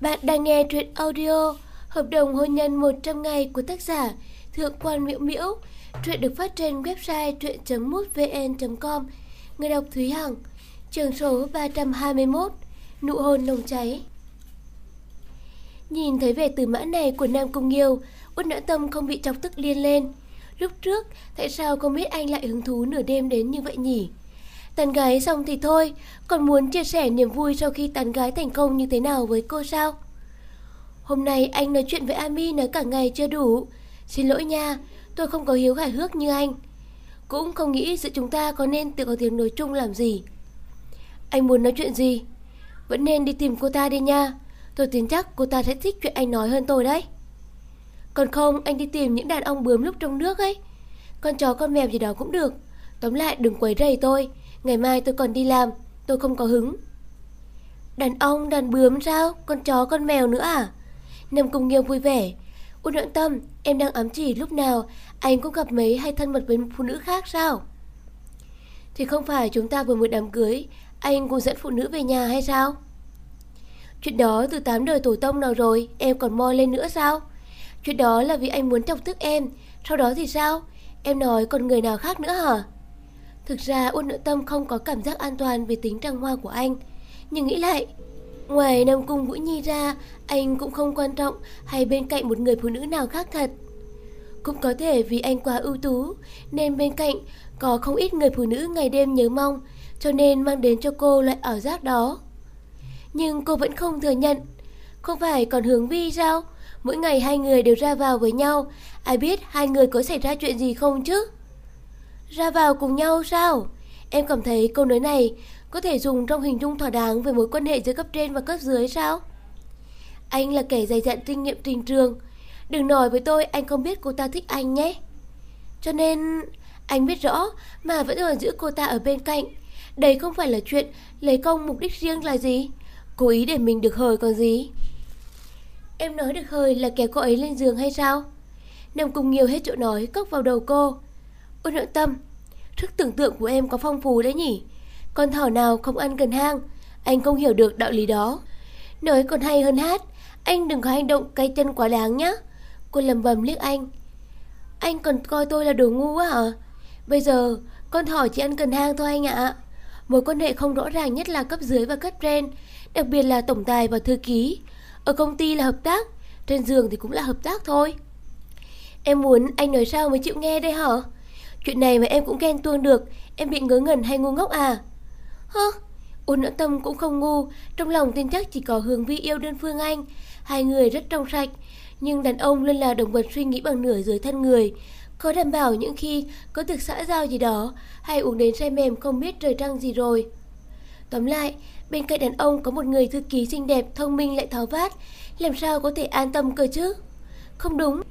Bạn đang nghe truyện audio Hợp đồng hôn nhân 100 ngày của tác giả Thượng quan Miễu Miễu. Truyện được phát trên website truyện.mútvn.com. Người đọc Thúy Hằng. Trường số 321. Nụ hôn nồng cháy. Nhìn thấy vẻ từ mã này của Nam Cung Nghiêu, Út nỡ Tâm không bị chọc tức liên lên. Lúc trước, tại sao không biết anh lại hứng thú nửa đêm đến như vậy nhỉ? Tán gái xong thì thôi, còn muốn chia sẻ niềm vui sau khi tán gái thành công như thế nào với cô sao? Hôm nay anh nói chuyện với Ami nói cả ngày chưa đủ. Xin lỗi nha, tôi không có hiếu hài hước như anh. Cũng không nghĩ giữa chúng ta có nên tự có tiếng nói chung làm gì. Anh muốn nói chuyện gì? Vẫn nên đi tìm cô ta đi nha. Tôi tin chắc cô ta sẽ thích chuyện anh nói hơn tôi đấy. Còn không, anh đi tìm những đàn ông bướm lúc trong nước ấy. Con chó con mèo gì đó cũng được. Tóm lại đừng quấy rầy tôi. Ngày mai tôi còn đi làm, tôi không có hứng. Đàn ông, đàn bướm sao? Con chó, con mèo nữa à? Nam Cung Nghiêu vui vẻ. Út đoạn Tâm, em đang ám chỉ lúc nào anh cũng gặp mấy hay thân mật với phụ nữ khác sao? Thì không phải chúng ta vừa một đám cưới, anh cũng dẫn phụ nữ về nhà hay sao? Chuyện đó từ tám đời tổ tông nào rồi, em còn moi lên nữa sao? Chuyện đó là vì anh muốn chọc tức em, sau đó thì sao? Em nói còn người nào khác nữa hả? Thực ra Uất Nữ Tâm không có cảm giác an toàn về tính trăng hoa của anh. Nhưng nghĩ lại, ngoài Nam Cung Vũ Nhi ra, anh cũng không quan trọng hay bên cạnh một người phụ nữ nào khác thật. Cũng có thể vì anh quá ưu tú, nên bên cạnh có không ít người phụ nữ ngày đêm nhớ mong, cho nên mang đến cho cô loại ảo giác đó. Nhưng cô vẫn không thừa nhận. Không phải còn hướng vi sao? Mỗi ngày hai người đều ra vào với nhau, ai biết hai người có xảy ra chuyện gì không chứ? Ra vào cùng nhau sao? Em cảm thấy câu nói này có thể dùng trong hình dung thỏa đáng về mối quan hệ giữa cấp trên và cấp dưới sao? Anh là kẻ dày dặn kinh nghiệm tình trường. Đừng nói với tôi anh không biết cô ta thích anh nhé. Cho nên, anh biết rõ mà vẫn còn giữ cô ta ở bên cạnh. Đây không phải là chuyện lấy công mục đích riêng là gì. Cố ý để mình được hời còn gì. Em nói được hời là kéo cô ấy lên giường hay sao? Nằm cùng nhiều hết chỗ nói, cốc vào đầu cô. Ôn nội tâm, thức tưởng tượng của em có phong phú đấy nhỉ? Con thỏ nào không ăn gần hang, anh không hiểu được đạo lý đó. Nói còn hay hơn hát, anh đừng có hành động cay chân quá đáng nhá. Cô lầm bầm liếc anh. Anh còn coi tôi là đồ ngu quá hả? Bây giờ, con thỏ chỉ ăn cần hang thôi anh ạ. Mối quan hệ không rõ ràng nhất là cấp dưới và cấp trên, đặc biệt là tổng tài và thư ký. Ở công ty là hợp tác, trên giường thì cũng là hợp tác thôi. Em muốn anh nói sao mới chịu nghe đây hả? Chuyện này mà em cũng ghen tuông được. Em bị ngớ ngẩn hay ngu ngốc à? Hơ Ôn nữa tâm cũng không ngu. Trong lòng tin chắc chỉ có Hương Vi yêu đơn phương anh. Hai người rất trong sạch. Nhưng đàn ông luôn là động vật suy nghĩ bằng nửa dưới thân người. Có đảm bảo những khi Có thực xã giao gì đó, Hay uống đến say mềm không biết trời trăng gì rồi. Tóm lại, Bên cạnh đàn ông có một người thư ký xinh đẹp, Thông minh lại tháo vát. Làm sao có thể an tâm cơ chứ? Không đúng.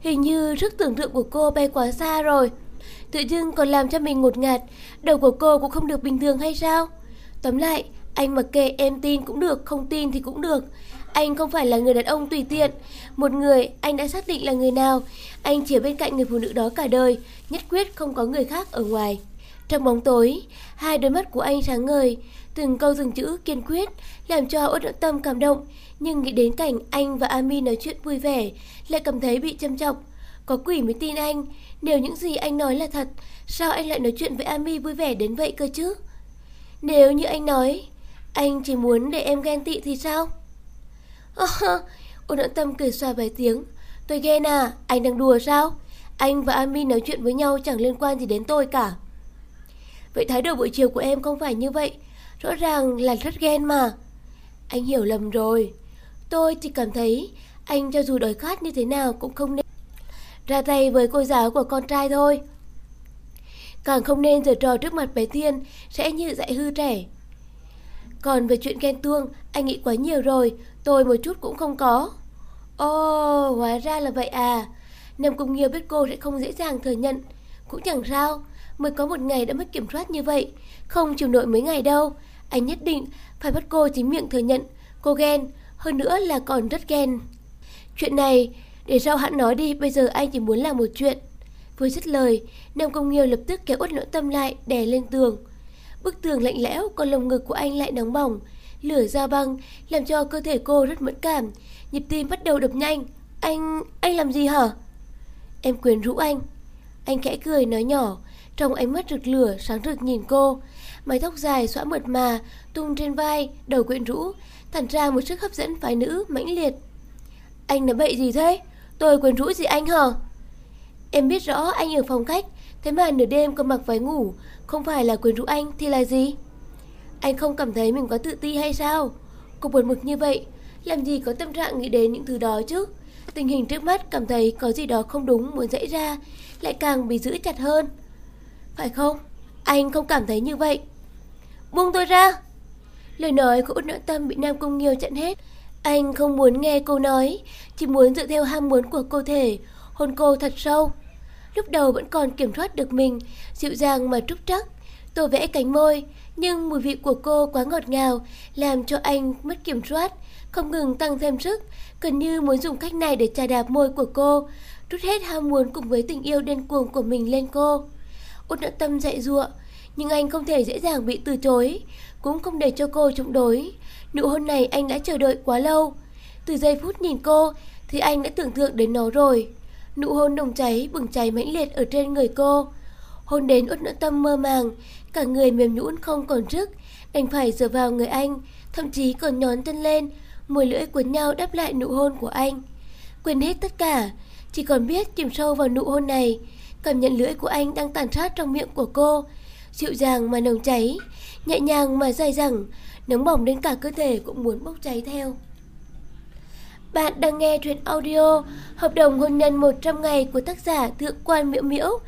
Hình như sức tưởng tượng của cô bay quá xa rồi. Tự dưng còn làm cho mình ngột ngạt. Đầu của cô cũng không được bình thường hay sao? Tóm lại, Anh mặc kệ em tin cũng được, Không tin thì cũng được. Anh không phải là người đàn ông tùy tiện. Một người, anh đã xác định là người nào. Anh chỉ bên cạnh người phụ nữ đó cả đời, Nhất quyết không có người khác ở ngoài. Trong bóng tối, Hai đôi mắt của anh sáng ngời. Từng câu từng chữ kiên quyết Làm cho út tâm cảm động. Nhưng nghĩ đến cảnh anh và Ami nói chuyện vui vẻ, Lại cảm thấy bị châm chọc. Có quỷ mới tin anh nếu những gì anh nói là thật, sao anh lại nói chuyện với Ami vui vẻ đến vậy cơ chứ? Nếu như anh nói, anh chỉ muốn để em ghen tị thì sao? Ờ, Ôn ẩn tâm cười xòa vài tiếng. Tôi ghen à, anh đang đùa sao? Anh và Ami nói chuyện với nhau chẳng liên quan gì đến tôi cả. Vậy thái độ buổi chiều của em không phải như vậy. Rõ ràng là rất ghen mà. Anh hiểu lầm rồi. Tôi chỉ cảm thấy anh cho dù đói khát như thế nào cũng không nên ra tay với cô giáo của con trai thôi. Càng không nên giở trò trước mặt bé Thiên, sẽ như dạy hư trẻ. Còn về chuyện ghen tuông, anh nghĩ quá nhiều rồi, tôi một chút cũng không có. Ồ, oh, hóa ra là vậy à. Nam Cung Nghiêu biết cô sẽ không dễ dàng thừa nhận. Cũng chẳng sao, mới có một ngày đã mất kiểm soát như vậy. Không chịu nổi mấy ngày đâu. Anh nhất định phải bắt cô chính miệng thừa nhận cô ghen, hơn nữa là còn rất ghen. Chuyện này để sau hắn nói đi, bây giờ anh chỉ muốn làm một chuyện. Vừa dứt lời, Nam Công Nghiêu lập tức kéo uất nỗi tâm lại, đè lên tường. Bức tường lạnh lẽo, còn lồng ngực của anh lại nóng bỏng. lửa ra băng làm cho cơ thể cô rất mẫn cảm, nhịp tim bắt đầu đập nhanh. Anh, anh làm gì hả? Em quyền rũ anh. Anh khẽ cười nói nhỏ, trong ánh mắt rực lửa sáng rực nhìn cô. Mái tóc dài xõa mượt mà, tung trên vai, đầu quyện rũ, thản ra một sức hấp dẫn phái nữ mãnh liệt. Anh nói bậy gì thế? Tôi quyến rũ gì anh hả? Em biết rõ anh ở phòng khách, thế mà nửa đêm còn mặc váy ngủ, không phải là quyến rũ anh thì là gì? Anh không cảm thấy mình quá tự ti hay sao? Cô buồn mực như vậy, làm gì có tâm trạng nghĩ đến những thứ đó chứ? Tình hình trước mắt cảm thấy có gì đó không đúng muốn dãy ra, lại càng bị giữ chặt hơn. Phải không? Anh không cảm thấy như vậy. Buông tôi ra! Lời nói của út nội tâm bị Nam Cung Nghiêu chặn hết. Anh không muốn nghe cô nói, chỉ muốn dựa theo ham muốn của cơ thể, hôn cô thật sâu. Lúc đầu vẫn còn kiểm soát được mình, dịu dàng mà trúc trắc, tô vẽ cánh môi, nhưng mùi vị của cô quá ngọt ngào, làm cho anh mất kiểm soát, không ngừng tăng thêm sức, gần như muốn dùng cách này để trà đạp môi của cô, rút hết ham muốn cùng với tình yêu điên cuồng của mình lên cô. Út nợ tâm dạy dụa, nhưng anh không thể dễ dàng bị từ chối, cũng không để cho cô chống đối. Nụ hôn này anh đã chờ đợi quá lâu. Từ giây phút nhìn cô thì anh đã tưởng tượng đến nó rồi. Nụ hôn nồng cháy, bừng cháy mãnh liệt ở trên người cô. Hôn đến út nỗi tâm mơ màng, cả người mềm nhũn không còn sức, đành phải dựa vào người anh, thậm chí còn nhón chân lên, mùi lưỡi cuốn nhau đáp lại nụ hôn của anh. Quên hết tất cả, chỉ còn biết chìm sâu vào nụ hôn này, cảm nhận lưỡi của anh đang tàn sát trong miệng của cô, dịu dàng mà nồng cháy, nhẹ nhàng mà dai dẳng, nóng bỏng đến cả cơ thể cũng muốn bốc cháy theo. Bạn đang nghe truyện audio Hợp đồng hôn nhân 100 ngày của tác giả Thượng quan Miễu Miễu.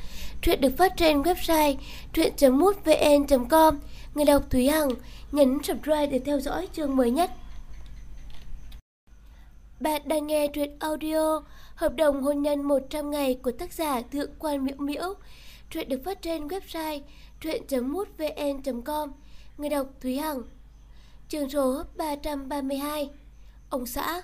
Truyện được phát trên website truyện.mútvn.com. Người đọc Thúy Hằng, nhấn subscribe để theo dõi chương mới nhất. Bạn đang nghe truyện audio Hợp đồng hôn nhân 100 ngày của tác giả Thượng quan Miễu Miễu. Truyện được phát trên website truyện.mútvn.com. Người đọc Thúy Hằng Chương số 332 Ông xã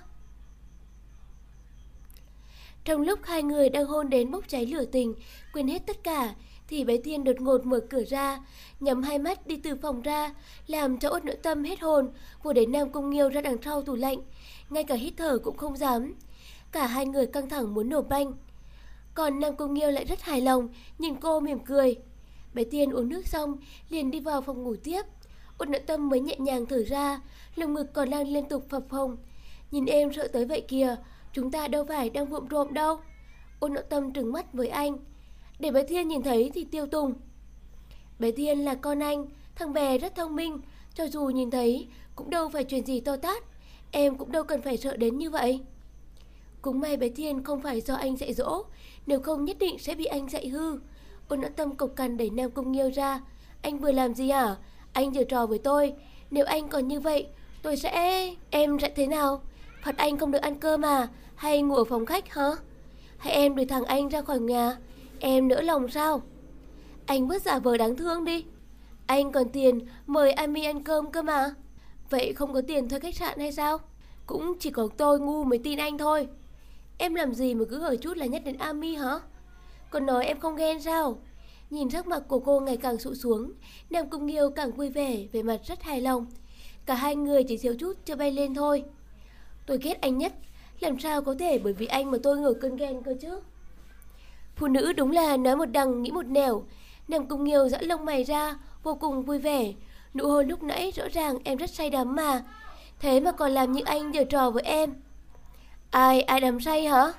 trong lúc hai người đang hôn đến bốc cháy lửa tình Quên hết tất cả Thì bé Thiên đột ngột mở cửa ra Nhắm hai mắt đi từ phòng ra Làm cho ốt nội tâm hết hồn Vừa đến Nam Cung Nghiêu ra đằng sau tủ lạnh. Ngay cả hít thở cũng không dám. Cả hai người căng thẳng muốn nổ banh. Còn Nam Cung Nghiêu lại rất hài lòng Nhìn cô mỉm cười. Bé Thiên uống nước xong liền đi vào phòng ngủ tiếp. Út nội tâm mới nhẹ nhàng thở ra, lồng ngực còn đang liên tục phập phồng. Nhìn em sợ tới vậy kìa, chúng ta đâu phải đang vụng trộm đâu. Ôn Nội tâm trừng mắt với anh. Để bé Thiên nhìn thấy thì tiêu tùng. Bé Thiên là con anh, thằng bé rất thông minh, cho dù nhìn thấy cũng đâu phải chuyện gì to tát. Em cũng đâu cần phải sợ đến như vậy. Cũng may bé Thiên không phải do anh dạy dỗ, nếu không nhất định sẽ bị anh dạy hư. Ôn Nội tâm cộc cằn đẩy Nam Công Nghiêu ra. Anh vừa làm gì à? Anh giở trò với tôi, nếu anh còn như vậy, tôi sẽ... Em sẽ thế nào? Phật anh không được ăn cơm mà, hay ngủ ở phòng khách hả? Hay em đuổi thằng anh ra khỏi nhà? Em nỡ lòng sao? Anh bớt giả vờ đáng thương đi. Anh còn tiền mời Ami ăn cơm cơ mà. Vậy không có tiền thuê khách sạn hay sao? Cũng chỉ có tôi ngu mới tin anh thôi. Em làm gì mà cứ hỏi chút là nhắc đến Ami hả? Còn nói em không ghen sao? Nhìn sắc mặt của cô ngày càng sụ xuống, Nam Cung Nghiêu càng vui vẻ, về mặt rất hài lòng. Cả hai người chỉ thiếu chút chưa bay lên thôi. Tôi ghét anh nhất, làm sao có thể bởi vì anh mà tôi ngửa cơn ghen cơ chứ? Phụ nữ đúng là nói một đằng nghĩ một nẻo. nàng Cung nhiều dã lông mày ra, vô cùng vui vẻ. Nụ hôn lúc nãy rõ ràng em rất say đắm mà. Thế mà còn làm như anh giở trò với em. Ai, ai đắm say hả?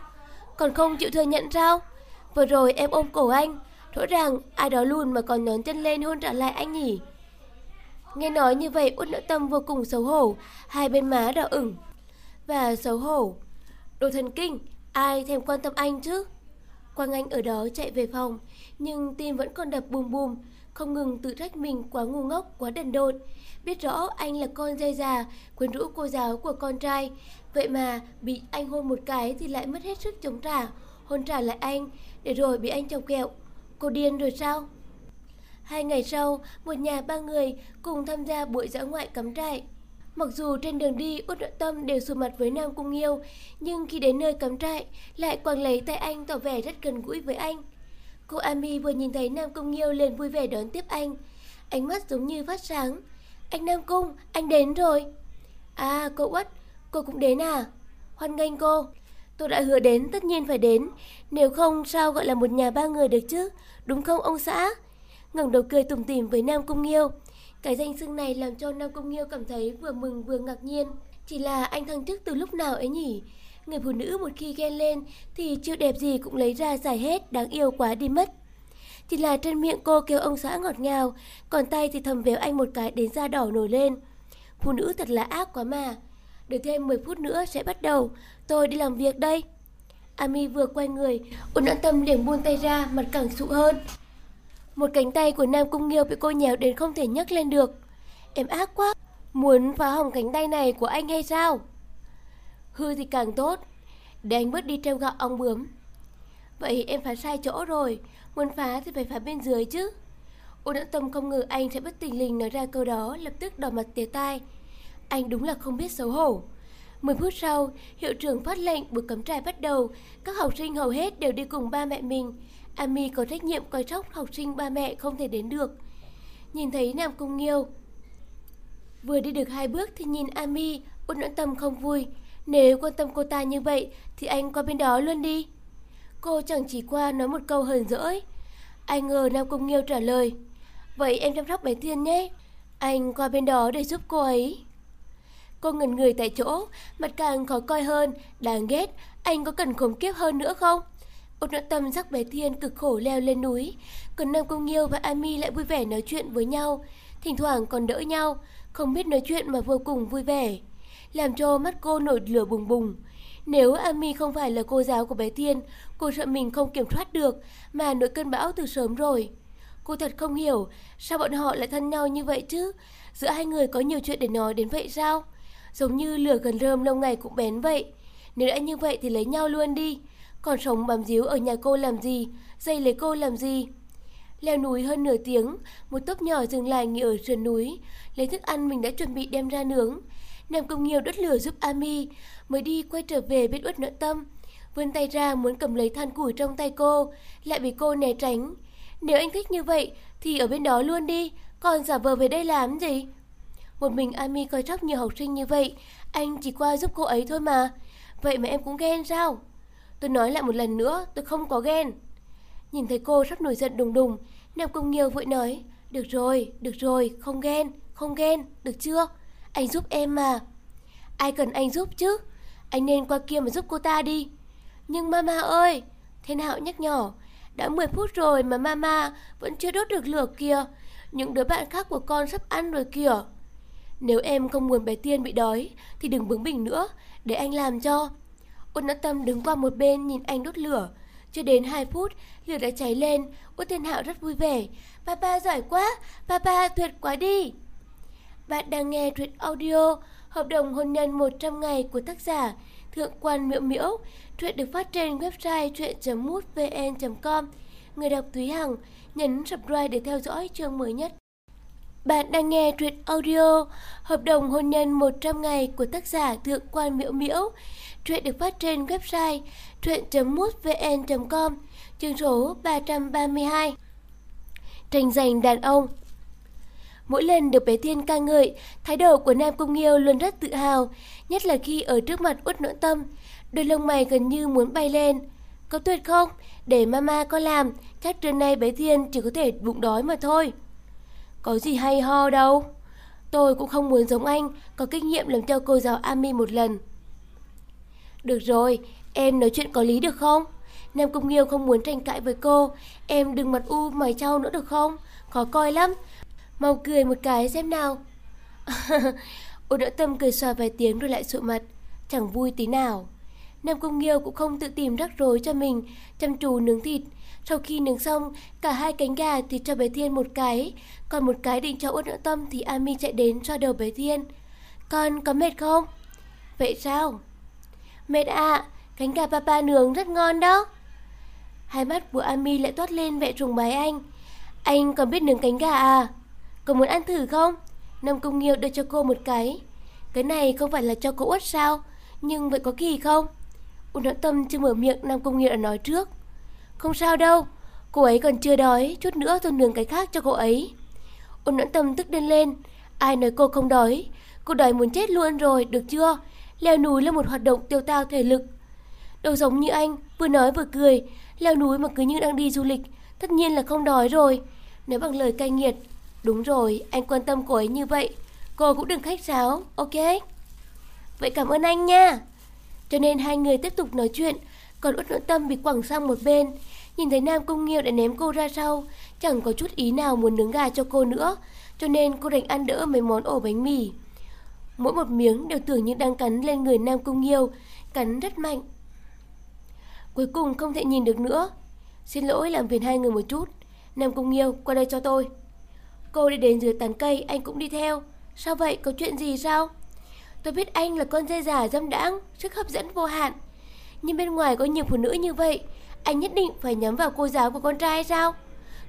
Còn không chịu thừa nhận sao? Vừa rồi em ôm cổ anh, Rõ ràng ai đó luôn mà còn nhón chân lên hôn trả lại anh nhỉ Nghe nói như vậy út nỡ tâm vô cùng xấu hổ Hai bên má đỏ ửng và xấu hổ. Đồ thần kinh Ai thèm quan tâm anh chứ? Quang Anh ở đó chạy về phòng Nhưng tim vẫn còn đập bùm bùm Không ngừng tự trách mình quá ngu ngốc Quá đần độn. Biết rõ anh là con dây già Quyến rũ cô giáo của con trai. Vậy mà bị anh hôn một cái Thì lại mất hết sức chống trả Hôn trả lại anh Để rồi bị anh chọc kẹo Cô điên rồi sao? Hai ngày sau, một nhà ba người cùng tham gia buổi dã ngoại cắm trại. Mặc dù trên đường đi Út Nội Tâm đều xù mặt với Nam Cung Nghiêu, nhưng khi đến nơi cắm trại, lại quàng lấy tay anh tỏ vẻ rất gần gũi với anh. Cô Ami vừa nhìn thấy Nam Cung Nghiêu liền vui vẻ đón tiếp anh. Ánh mắt giống như phát sáng. Anh Nam Cung, anh đến rồi. À, cô út cô cũng đến à? Hoan nghênh cô. Tôi đã hứa đến, tất nhiên phải đến. Nếu không, sao gọi là một nhà ba người được chứ? Đúng không ông xã? ngẩng đầu cười tủm tỉm với Nam Cung Nghiêu. Cái danh xưng này làm cho Nam công Nghiêu cảm thấy vừa mừng vừa ngạc nhiên. Chỉ là anh thăng chức từ lúc nào ấy nhỉ? Người phụ nữ một khi ghen lên thì chiêu đẹp gì cũng lấy ra giải hết, đáng yêu quá đi mất. Chỉ là trên miệng cô kêu ông xã ngọt ngào, còn tay thì thầm véo anh một cái đến da đỏ nổi lên. Phụ nữ thật là ác quá mà. Được thêm 10 phút nữa sẽ bắt đầu, tôi đi làm việc đây. Ami vừa quay người, ôn nhẫn tâm liền buông tay ra, mặt càng sụ hơn. Một cánh tay của Nam Cung Nghiêu bị cô nhéo đến không thể nhấc lên được. Em ác quá, muốn phá hỏng cánh tay này của anh hay sao? Hư thì càng tốt, để anh bớt đi treo gạo ong bướm. Vậy em phá sai chỗ rồi, muốn phá thì phải phá bên dưới chứ. Ô đã tâm không ngờ anh sẽ bất tình lình nói ra câu đó, lập tức đỏ mặt tía tai. Anh đúng là không biết xấu hổ. 10 phút sau, hiệu trưởng phát lệnh buổi cắm trại bắt đầu. Các học sinh hầu hết đều đi cùng ba mẹ mình. Ami có trách nhiệm coi sóc học sinh ba mẹ không thể đến được. Nhìn thấy Nam Cung Nghiêu. Vừa đi được hai bước thì nhìn Ami, ôn nhẫn tâm không vui. Nếu quan tâm cô ta như vậy thì anh qua bên đó luôn đi. Cô chẳng chỉ qua nói một câu hờn dỗi. Anh ngờ Nam Cung Nghiêu trả lời. Vậy em chăm sóc bé Thiên nhé. Anh qua bên đó để giúp cô ấy. Cô ngẩn người tại chỗ, mặt càng khó coi hơn, đáng ghét, anh có cần khủng kiếp hơn nữa không? Ôn nội tâm dắt bé Thiên cực khổ leo lên núi, còn Nam Công Nghiêu và Ami lại vui vẻ nói chuyện với nhau, thỉnh thoảng còn đỡ nhau, không biết nói chuyện mà vô cùng vui vẻ, làm cho mắt cô nổi lửa bùng bùng. Nếu Ami không phải là cô giáo của bé Thiên, cô sợ mình không kiểm soát được mà nổi cơn bão từ sớm rồi. Cô thật không hiểu sao bọn họ lại thân nhau như vậy chứ, giữa hai người có nhiều chuyện để nói đến vậy sao? Giống như lửa gần rơm lâu ngày cũng bén vậy. Nếu đã như vậy thì lấy nhau luôn đi. Còn sống bám díu ở nhà cô làm gì? Dây lấy cô làm gì? Leo núi hơn nửa tiếng, một tốp nhỏ dừng lại nghỉ ở sườn núi, lấy thức ăn mình đã chuẩn bị đem ra nướng. Nam Công Nghiêu đốt lửa giúp Ami, mới đi quay trở về biết uất nội tâm. Vươn tay ra muốn cầm lấy than củi trong tay cô, lại bị cô né tránh. Nếu anh thích như vậy thì ở bên đó luôn đi, còn giả vờ về đây làm gì? Một mình Ami coi sóc nhiều học sinh như vậy, anh chỉ qua giúp cô ấy thôi mà. Vậy mà em cũng ghen sao? Tôi nói lại một lần nữa, tôi không có ghen. Nhìn thấy cô sắp nổi giận đùng đùng, Nam Công Nghiêu vội nói, được rồi, được rồi, không ghen, không ghen, được chưa? Anh giúp em mà. Ai cần anh giúp chứ? Anh nên qua kia mà giúp cô ta đi. Nhưng mama ơi, Thiên Hạo nhắc nhỏ, đã 10 phút rồi mà mama vẫn chưa đốt được lửa kìa. Những đứa bạn khác của con sắp ăn rồi kìa. Nếu em không muốn bé Tiên bị đói thì đừng bướng bỉnh nữa, để anh làm cho. Út Nhã Tâm đứng qua một bên nhìn anh đốt lửa. Chưa đến 2 phút, lửa đã cháy lên, Út Thiên Hạo rất vui vẻ. Papa giỏi quá, papa tuyệt quá đi. Bạn đang nghe truyện audio Hợp đồng hôn nhân 100 ngày của tác giả Thượng quan Miễu Miễu. Truyện được phát trên website truyện.mútvn.com. Người đọc Thúy Hằng nhấn subscribe để theo dõi chương mới nhất. Bạn đang nghe truyện audio Hợp đồng hôn nhân 100 ngày của tác giả Thượng quan Miễu Miễu. Truyện được phát trên website truyện.mútvn.com, chương số 332. Tranh giành đàn ông Mỗi lần được bé Thiên ca ngợi, thái độ của Nam Cung Nghiêu luôn rất tự hào, nhất là khi ở trước mặt Út nỗi Tâm. Đôi lông mày gần như muốn bay lên. Có tuyệt không? Để mama có làm, chắc trưa nay bé Thiên chỉ có thể bụng đói mà thôi. Có gì hay ho đâu. Tôi cũng không muốn giống anh, có kinh nghiệm làm cho cô giáo Ami một lần. Được rồi, em nói chuyện có lý được không? Nam Công Nghiêu không muốn tranh cãi với cô. Em đừng mặt u mày trao nữa được không? Khó coi lắm. Mau cười một cái xem nào. Ô đỡ tâm cười xòa vài tiếng rồi lại sụ mặt. Chẳng vui tí nào. Nam Công Nghiêu cũng không tự tìm rắc rối cho mình, chăm chú nướng thịt. Sau khi nướng xong, cả hai cánh gà thì cho bé Thiên một cái, còn một cái định cho Uất Nhã Tâm thì Ami chạy đến cho đầu bé Thiên. Con có mệt không? Vậy sao? Mệt ạ, à, cánh gà papa nướng rất ngon đó. Hai mắt của Ami lại toát lên vẻ trùng bái anh. Anh còn biết nướng cánh gà à? Có muốn ăn thử không? Nam Công Nghiêu đưa cho cô một cái. Cái này không phải là cho cô út sao? Nhưng vậy có kỳ không? Út Noãn Tâm chưa mở miệng Nam Công Nghiêu đã nói trước. Không sao đâu, cô ấy còn chưa đói, chút nữa tôi nướng cái khác cho cô ấy. Út Noãn Tâm tức điên lên, Ai nói cô không đói? Cô đói muốn chết luôn rồi, được chưa? Leo núi là một hoạt động tiêu tao thể lực. Đâu giống như anh, vừa nói vừa cười. Leo núi mà cứ như đang đi du lịch, tất nhiên là không đói rồi. Nói bằng lời cay nghiệt. Đúng rồi, anh quan tâm cô ấy như vậy. Cô cũng đừng khách sáo, ok? Vậy cảm ơn anh nha. Cho nên hai người tiếp tục nói chuyện, còn Út Nội Tâm bị quẳng sang một bên. Nhìn thấy Nam Cung Nghiêu đã ném cô ra sau, chẳng có chút ý nào muốn nướng gà cho cô nữa, cho nên cô đành ăn đỡ mấy món ổ bánh mì. Mỗi một miếng đều tưởng như đang cắn lên người Nam Cung Nghiêu, cắn rất mạnh. Cuối cùng không thể nhìn được nữa. Xin lỗi làm phiền hai người một chút. Nam Cung Nghiêu, qua đây cho tôi. Cô đi đến dưới tán cây, anh cũng đi theo. Sao vậy, có chuyện gì sao? Tôi biết anh là con dây giả dâm đãng, sức hấp dẫn vô hạn. Nhưng bên ngoài có nhiều phụ nữ như vậy, anh nhất định phải nhắm vào cô giáo của con trai hay sao?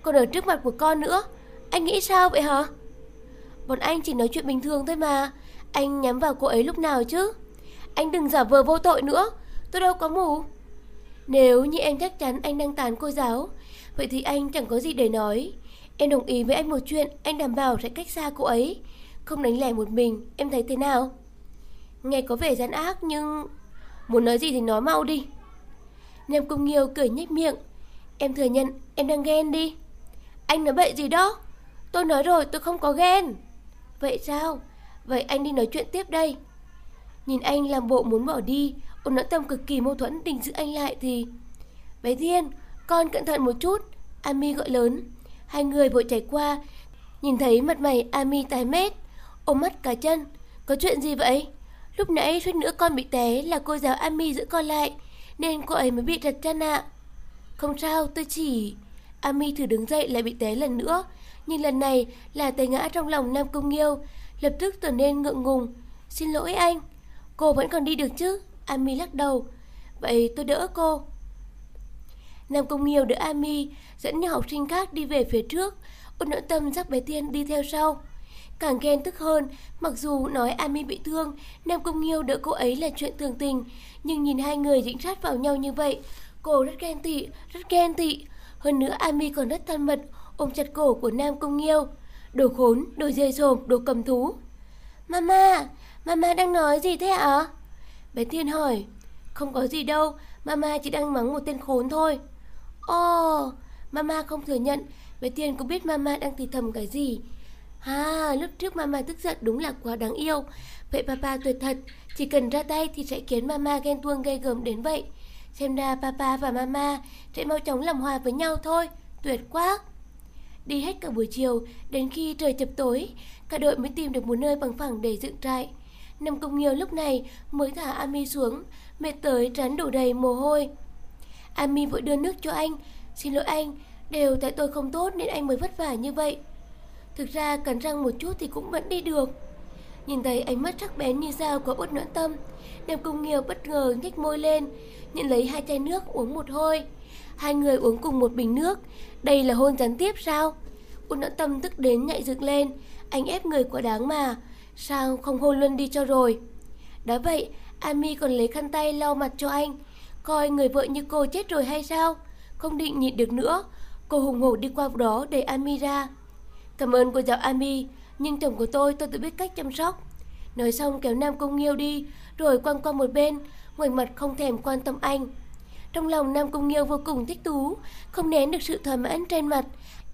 Còn ở trước mặt của con nữa, anh nghĩ sao vậy hả? Bọn anh chỉ nói chuyện bình thường thôi mà, anh nhắm vào cô ấy lúc nào chứ? Anh đừng giả vờ vô tội nữa, tôi đâu có mù. Nếu như em chắc chắn anh đang tán cô giáo, vậy thì anh chẳng có gì để nói. Em đồng ý với anh một chuyện, anh đảm bảo sẽ cách xa cô ấy, không đánh lẻ một mình, em thấy thế nào? Nghe có vẻ gian ác nhưng... Muốn nói gì thì nói mau đi. Nam cùng Nghiêu cười nhếch miệng. Em thừa nhận em đang ghen đi. Anh nói bậy gì đó? Tôi nói rồi tôi không có ghen. Vậy sao? Vậy anh đi nói chuyện tiếp đây. Nhìn anh làm bộ muốn bỏ đi, ôn nỗi tâm cực kỳ mâu thuẫn định giữ anh lại thì... Bé Thiên, con cẩn thận một chút. Ami gọi lớn. Hai người vội chạy qua, nhìn thấy mặt mày Ami tái mét, ôm mắt cả chân. Có chuyện gì vậy? Lúc nãy suýt nữa con bị té là cô giáo Ami giữ con lại, nên cô ấy mới bị trật chân ạ. Không sao, tôi chỉ... Ami thử đứng dậy lại bị té lần nữa, nhưng lần này là té ngã trong lòng Nam Công Nghiêu, lập tức trở nên ngượng ngùng. Xin lỗi anh, cô vẫn còn đi được chứ? Ami lắc đầu. Vậy tôi đỡ cô. Nam Công Nghiêu đỡ Ami, dẫn những học sinh khác đi về phía trước, ôn nội tâm dắt bé Tiên đi theo sau. Càng ghen tức hơn, mặc dù nói Ami bị thương, Nam Công Nghiêu đỡ cô ấy là chuyện thường tình, nhưng nhìn hai người dính sát vào nhau như vậy, cô rất ghen tị, rất ghen tị. Hơn nữa Ami còn rất thân mật, ôm chặt cổ của Nam Công Nghiêu. Đồ khốn, đồ dê sồm, đồ cầm thú. Mama, mama đang nói gì thế ạ? Bé Thiên hỏi. Không có gì đâu, mama chỉ đang mắng một tên khốn thôi. Ồ, oh, mama không thừa nhận, bé Thiên cũng biết mama đang thì thầm cái gì. À, lúc trước mama tức giận đúng là quá đáng yêu. Vậy papa tuyệt thật, chỉ cần ra tay thì sẽ khiến mama ghen tuông gây gớm đến vậy. Xem ra papa và mama sẽ mau chóng làm hòa với nhau thôi. Tuyệt quá. Đi hết cả buổi chiều, đến khi trời chập tối, cả đội mới tìm được một nơi bằng phẳng để dựng trại. Nằm cùng nhiều lúc này mới thả Ami xuống, mệt tới trán đổ đầy mồ hôi. Ami vội đưa nước cho anh. Xin lỗi anh, đều tại tôi không tốt nên anh mới vất vả như vậy. Thực ra cắn răng một chút thì cũng vẫn đi được Nhìn thấy ánh mắt sắc bén như dao của út noãn tâm Đêm công nghiệp bất ngờ nhếch môi lên Nhận lấy hai chai nước uống một hơi Hai người uống cùng một bình nước. Đây là hôn gián tiếp sao? Út noãn tâm tức đến nhạy dựng lên. Anh ép người quá đáng mà. Sao không hôn luôn đi cho rồi? Đã vậy Ami còn lấy khăn tay lau mặt cho anh. Coi người vợ như cô chết rồi hay sao? Không định nhịn được nữa. Cô hùng hổ đi qua đó để Ami ra. Cảm ơn cô giáo Ami, nhưng chồng của tôi tôi tự biết cách chăm sóc. Nói xong kéo Nam Công Nghiêu đi, rồi quăng qua một bên, ngoảnh mặt không thèm quan tâm anh. Trong lòng Nam cung Nghiêu vô cùng thích thú, không nén được sự thỏa mãn trên mặt.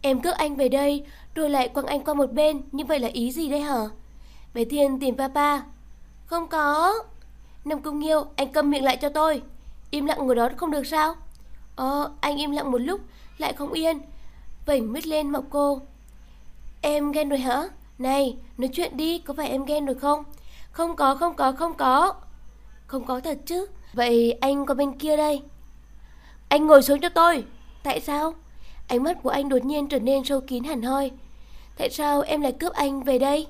Em cướp anh về đây, rồi lại quăng anh qua một bên, như vậy là ý gì đây hả? Bé Thiên tìm papa. Không có. Nam cung Nghiêu, anh câm miệng lại cho tôi. Im lặng ngồi đó không được sao? Ờ, anh im lặng một lúc, lại không yên. Vảnh mít lên mọc cô. Em ghen rồi hả? Này, nói chuyện đi, có phải em ghen rồi không? Không có, không có, không có. Không có thật chứ. Vậy anh có bên kia đây. Anh ngồi xuống cho tôi. Tại sao? Ánh mắt của anh đột nhiên trở nên sâu kín hẳn hoi. Tại sao em lại cướp anh về đây?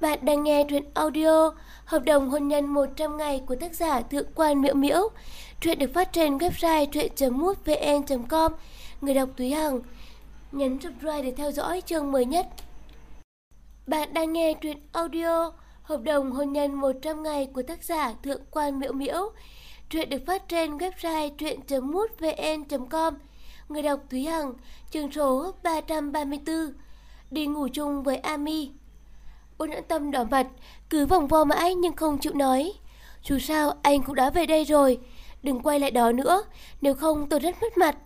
Bạn đang nghe truyện audio Hợp đồng hôn nhân 100 ngày của tác giả Thượng quan Miễu Miễu. Truyện được phát trên website truyện.mútvn.com. Người đọc Túy Hằng. Nhấn subscribe để theo dõi chương mới nhất. Bạn đang nghe truyện audio Hợp đồng hôn nhân 100 ngày của tác giả Thượng quan Miễu Miễu. Truyện được phát trên website truyện.mútvn.com. Người đọc Thúy Hằng, chương số 334. Đi ngủ chung với Ami. Ôn nhẫn tâm đỏ mặt, cứ vòng vo mãi nhưng không chịu nói. Dù sao, anh cũng đã về đây rồi. Đừng quay lại đó nữa, nếu không tôi rất mất mặt.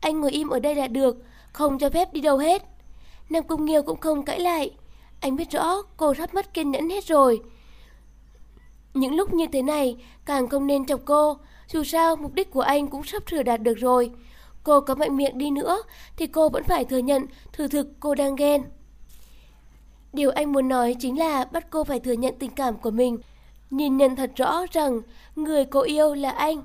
Anh ngồi im ở đây là được, không cho phép đi đâu hết. Nam Cung Nghiêu cũng không cãi lại. Anh biết rõ cô sắp mất kiên nhẫn hết rồi. Những lúc như thế này càng không nên chọc cô. Dù sao mục đích của anh cũng sắp sửa đạt được rồi. Cô có mạnh miệng đi nữa thì cô vẫn phải thừa nhận thử thực cô đang ghen. Điều anh muốn nói chính là bắt cô phải thừa nhận tình cảm của mình. Nhìn nhận thật rõ rằng người cô yêu là anh.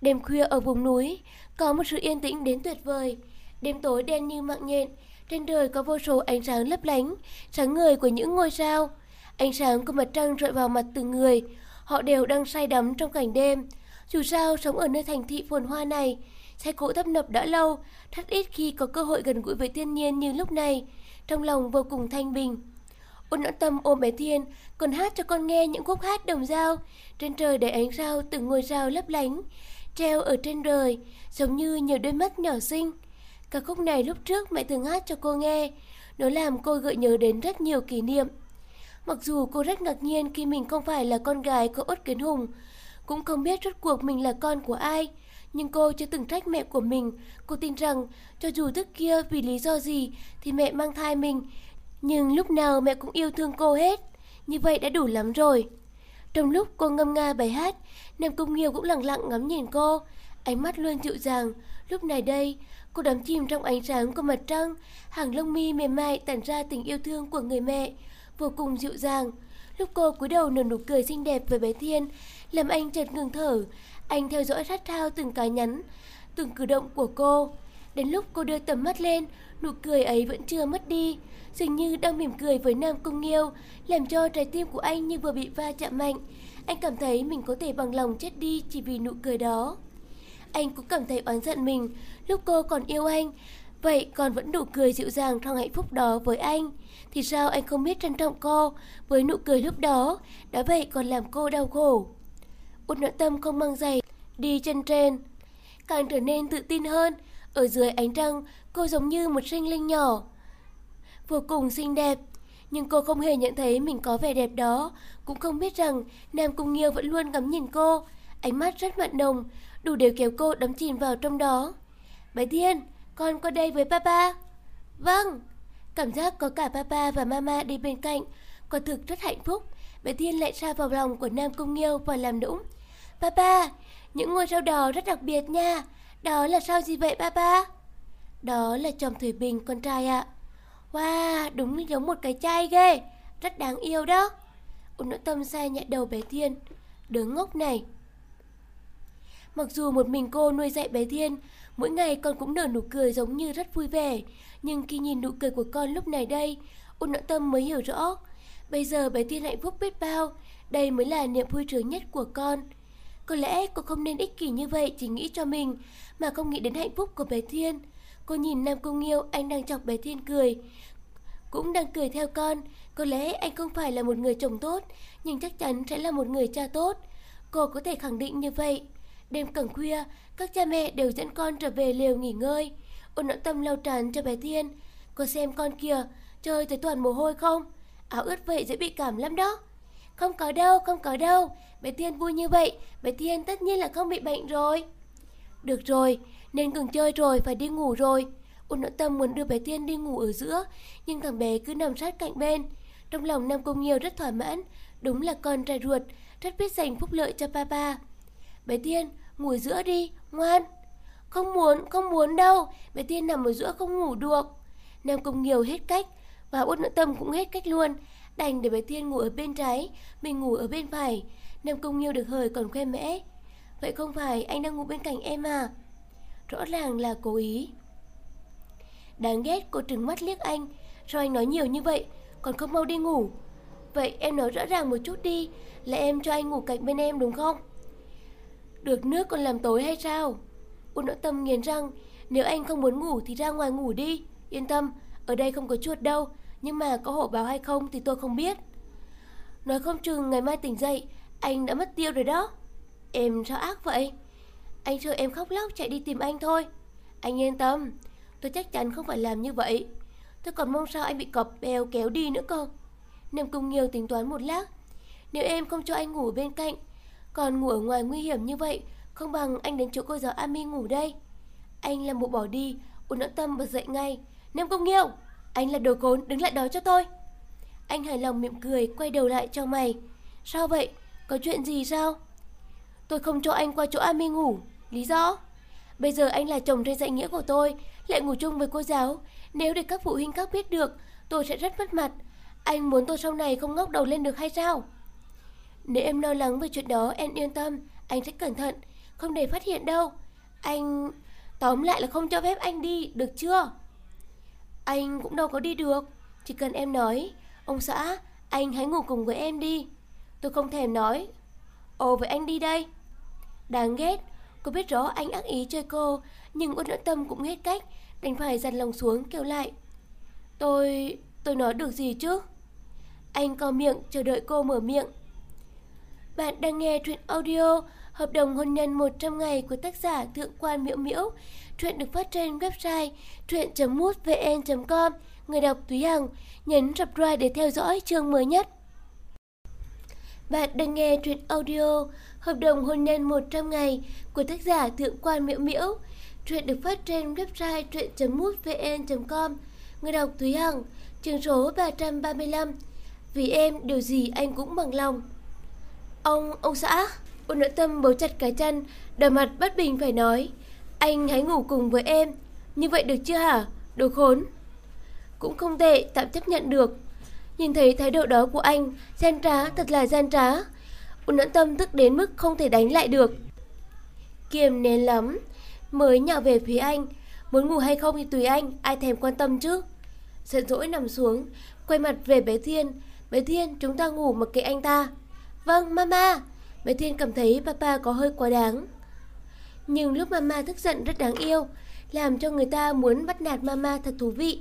Đêm khuya ở vùng núi, có một sự yên tĩnh đến tuyệt vời. Đêm tối đen như mạng nhện, trên đời có vô số ánh sáng lấp lánh, sáng người của những ngôi sao. Ánh sáng của mặt trăng rọi vào mặt từng người, họ đều đang say đắm trong cảnh đêm. Dù sao, sống ở nơi thành thị phồn hoa này, xe cộ tấp nập đã lâu, rất ít khi có cơ hội gần gũi với thiên nhiên như lúc này, trong lòng vô cùng thanh bình. Ôn nõn tâm ôm bé Thiên, còn hát cho con nghe những khúc hát đồng dao. Trên trời đầy ánh sao từng ngôi sao lấp lánh, treo ở trên trời, giống như nhiều đôi mắt nhỏ xinh. Ca khúc này lúc trước mẹ thường hát cho cô nghe, nó làm cô gợi nhớ đến rất nhiều kỷ niệm. Mặc dù cô rất ngạc nhiên khi mình không phải là con gái của Út Kiến Hùng, cũng không biết rốt cuộc mình là con của ai, nhưng cô chưa từng trách mẹ của mình. Cô tin rằng cho dù trước kia vì lý do gì thì mẹ mang thai mình, nhưng lúc nào mẹ cũng yêu thương cô hết. Như vậy đã đủ lắm rồi. Trong lúc cô ngâm nga bài hát, Nam Cung Nghiêu cũng lặng lặng ngắm nhìn cô, ánh mắt luôn dịu dàng. Lúc này đây, cô đắm chìm trong ánh sáng của mặt trăng, hàng lông mi mềm mại tản ra tình yêu thương của người mẹ, vô cùng dịu dàng. Lúc cô cúi đầu nở nụ cười xinh đẹp với bé Thiên, làm anh chợt ngừng thở. Anh theo dõi sát thao từng cái nhắn, từng cử động của cô. Đến lúc cô đưa tầm mắt lên, nụ cười ấy vẫn chưa mất đi dường như đang mỉm cười với Nam Cung Nghiêu, làm cho trái tim của anh như vừa bị va chạm mạnh. Anh cảm thấy mình có thể bằng lòng chết đi chỉ vì nụ cười đó. Anh cũng cảm thấy oán giận mình lúc cô còn yêu anh, vậy còn vẫn nụ cười dịu dàng trong hạnh phúc đó với anh. Thì sao anh không biết trân trọng cô với nụ cười lúc đó, đã vậy còn làm cô đau khổ. Út nội tâm không mang giày, đi chân trên, càng trở nên tự tin hơn. Ở dưới ánh trăng, cô giống như một sinh linh nhỏ vô cùng xinh đẹp. Nhưng cô không hề nhận thấy mình có vẻ đẹp đó, cũng không biết rằng Nam Cung Nghiêu vẫn luôn ngắm nhìn cô, ánh mắt rất mặn nồng, đủ để kéo cô đắm chìm vào trong đó. Bé Thiên, con qua đây với papa. Vâng, cảm giác có cả papa và mama đi bên cạnh, quả thực rất hạnh phúc. Bé Thiên lại ra vào lòng của Nam Cung Nghiêu và làm nũng. Papa, những ngôi sao đỏ rất đặc biệt nha. Đó là sao gì vậy papa? Đó là chồng Thủy Bình con trai ạ. Wow, đúng giống một cái chai ghê Rất đáng yêu đó Ôn nội tâm sai nhẹ đầu bé Thiên Đứa ngốc này Mặc dù một mình cô nuôi dạy bé Thiên Mỗi ngày con cũng nở nụ cười giống như rất vui vẻ nhưng khi nhìn nụ cười của con lúc này đây Ôn nội tâm mới hiểu rõ. Bây giờ bé Thiên hạnh phúc biết bao, Đây mới là niềm vui trưởng nhất của con. Có lẽ cô không nên ích kỷ như vậy, Chỉ nghĩ cho mình, Mà không nghĩ đến hạnh phúc của bé Thiên. Cô nhìn Nam Cung Nghiêu, anh đang chọc bé Thiên cười. Cũng đang cười theo con, Có lẽ anh không phải là một người chồng tốt, Nhưng chắc chắn sẽ là một người cha tốt. Cô có thể khẳng định như vậy. Đêm cẩn khuya, Các cha mẹ đều dẫn con trở về lều nghỉ ngơi. Ôn nỗi tâm lau tràn cho bé Thiên Cô xem con kìa Chơi thấy toàn mồ hôi không Áo ướt vậy dễ bị cảm lắm đó Không có đâu, không có đâu Bé Thiên vui như vậy Bé Thiên tất nhiên là không bị bệnh rồi Được rồi, nên ngừng chơi rồi, phải đi ngủ rồi. Ôn nội tâm muốn đưa bé Thiên đi ngủ ở giữa, nhưng thằng bé cứ nằm sát cạnh bên. Trong lòng Nam Công Nhiều rất thỏa mãn, đúng là con trai ruột, rất biết dành phúc lợi cho papa. Bé Thiên, ngủ giữa đi, ngoan. Không muốn, không muốn đâu, bé Thiên nằm ở giữa không ngủ được. Nam Công Nhiều hết cách, và út nội tâm cũng hết cách luôn. Đành để bé Thiên ngủ ở bên trái, mình ngủ ở bên phải. Nam Công Nhiều được hời còn khoe mẽ. Vậy không phải anh đang ngủ bên cạnh em à? Rõ ràng là cố ý Đáng ghét cô trừng mắt liếc anh Sao anh nói nhiều như vậy Còn không mau đi ngủ Vậy em nói rõ ràng một chút đi Là em cho anh ngủ cạnh bên em đúng không Được nước còn làm tối hay sao Ôn nỗi tâm nghiến răng Nếu anh không muốn ngủ thì ra ngoài ngủ đi. Yên tâm Ở đây không có chuột đâu Nhưng mà có hổ báo hay không thì tôi không biết. Nói không chừng ngày mai tỉnh dậy Anh đã mất tiêu rồi đó. Em sao ác vậy? Anh sợ em khóc lóc chạy đi tìm anh thôi. Anh yên tâm Tôi chắc chắn không phải làm như vậy. Tôi còn mong sao anh bị cọp bèo kéo đi nữa cơ. Nam Cung Nghiêu tính toán một lát. Nếu em không cho anh ngủ bên cạnh, còn ngủ ở ngoài nguy hiểm như vậy, không bằng anh đến chỗ cô giáo Ami ngủ đây. Anh làm bộ bỏ đi, Ôn nỗi Tâm bật dậy ngay. Nam công Nghiêu, anh là đồ cốn, đứng lại đó cho tôi. Anh hài lòng mỉm cười, quay đầu lại cho mày. Sao vậy? Có chuyện gì sao? Tôi không cho anh qua chỗ Ami ngủ. Lý do? Bây giờ anh là chồng trên dạy nghĩa của tôi, lại ngủ chung với cô giáo. Nếu để các phụ huynh khác biết được, tôi sẽ rất mất mặt. Anh muốn tôi sau này không ngóc đầu lên được hay sao? Nếu em lo lắng về chuyện đó, em yên tâm, anh sẽ cẩn thận, không để phát hiện đâu. Anh... Tóm lại là không cho phép anh đi, được chưa? Anh cũng đâu có đi được, chỉ cần em nói, ông xã, anh hãy ngủ cùng với em đi. Tôi không thèm nói, ồ vậy anh đi đây. Đáng ghét, cô biết rõ anh ác ý chơi cô, nhưng uất nỗi tâm cũng hết cách, đành phải dằn lòng xuống kêu lại. Tôi... tôi nói được gì chứ? Anh co miệng chờ đợi cô mở miệng. Bạn đang nghe truyện audio Hợp đồng hôn nhân 100 ngày của tác giả Thượng quan Miễu Miễu. Truyện được phát trên website truyện.mútvn.com. Người đọc Thúy Hằng nhấn subscribe để theo dõi chương mới nhất. Bạn đang nghe truyện audio Hợp đồng hôn nhân 100 ngày của tác giả Thượng quan Miễu Miễu. Truyện được phát trên website truyện.mútvn.com. Người đọc Thúy Hằng, chương số 335. Vì em điều gì anh cũng bằng lòng. Ông, ông xã, Ôn nội tâm bấu chặt cái chân, đỏ mặt bất bình phải nói. Anh hãy ngủ cùng với em, như vậy được chưa hả, đồ khốn. Cũng không tệ, tạm chấp nhận được. Nhìn thấy thái độ đó của anh, gian trá, thật là gian trá. Ôn nội tâm tức đến mức không thể đánh lại được. Kiềm nén lắm, mới nhào về phía anh. Muốn ngủ hay không thì tùy anh, ai thèm quan tâm chứ. Giận dỗi nằm xuống, quay mặt về bé Thiên. Bé Thiên, chúng ta ngủ mặc kệ anh ta. Vâng, mama. Bé Thiên cảm thấy papa có hơi quá đáng. Nhưng lúc mama tức giận rất đáng yêu, làm cho người ta muốn bắt nạt mama thật thú vị.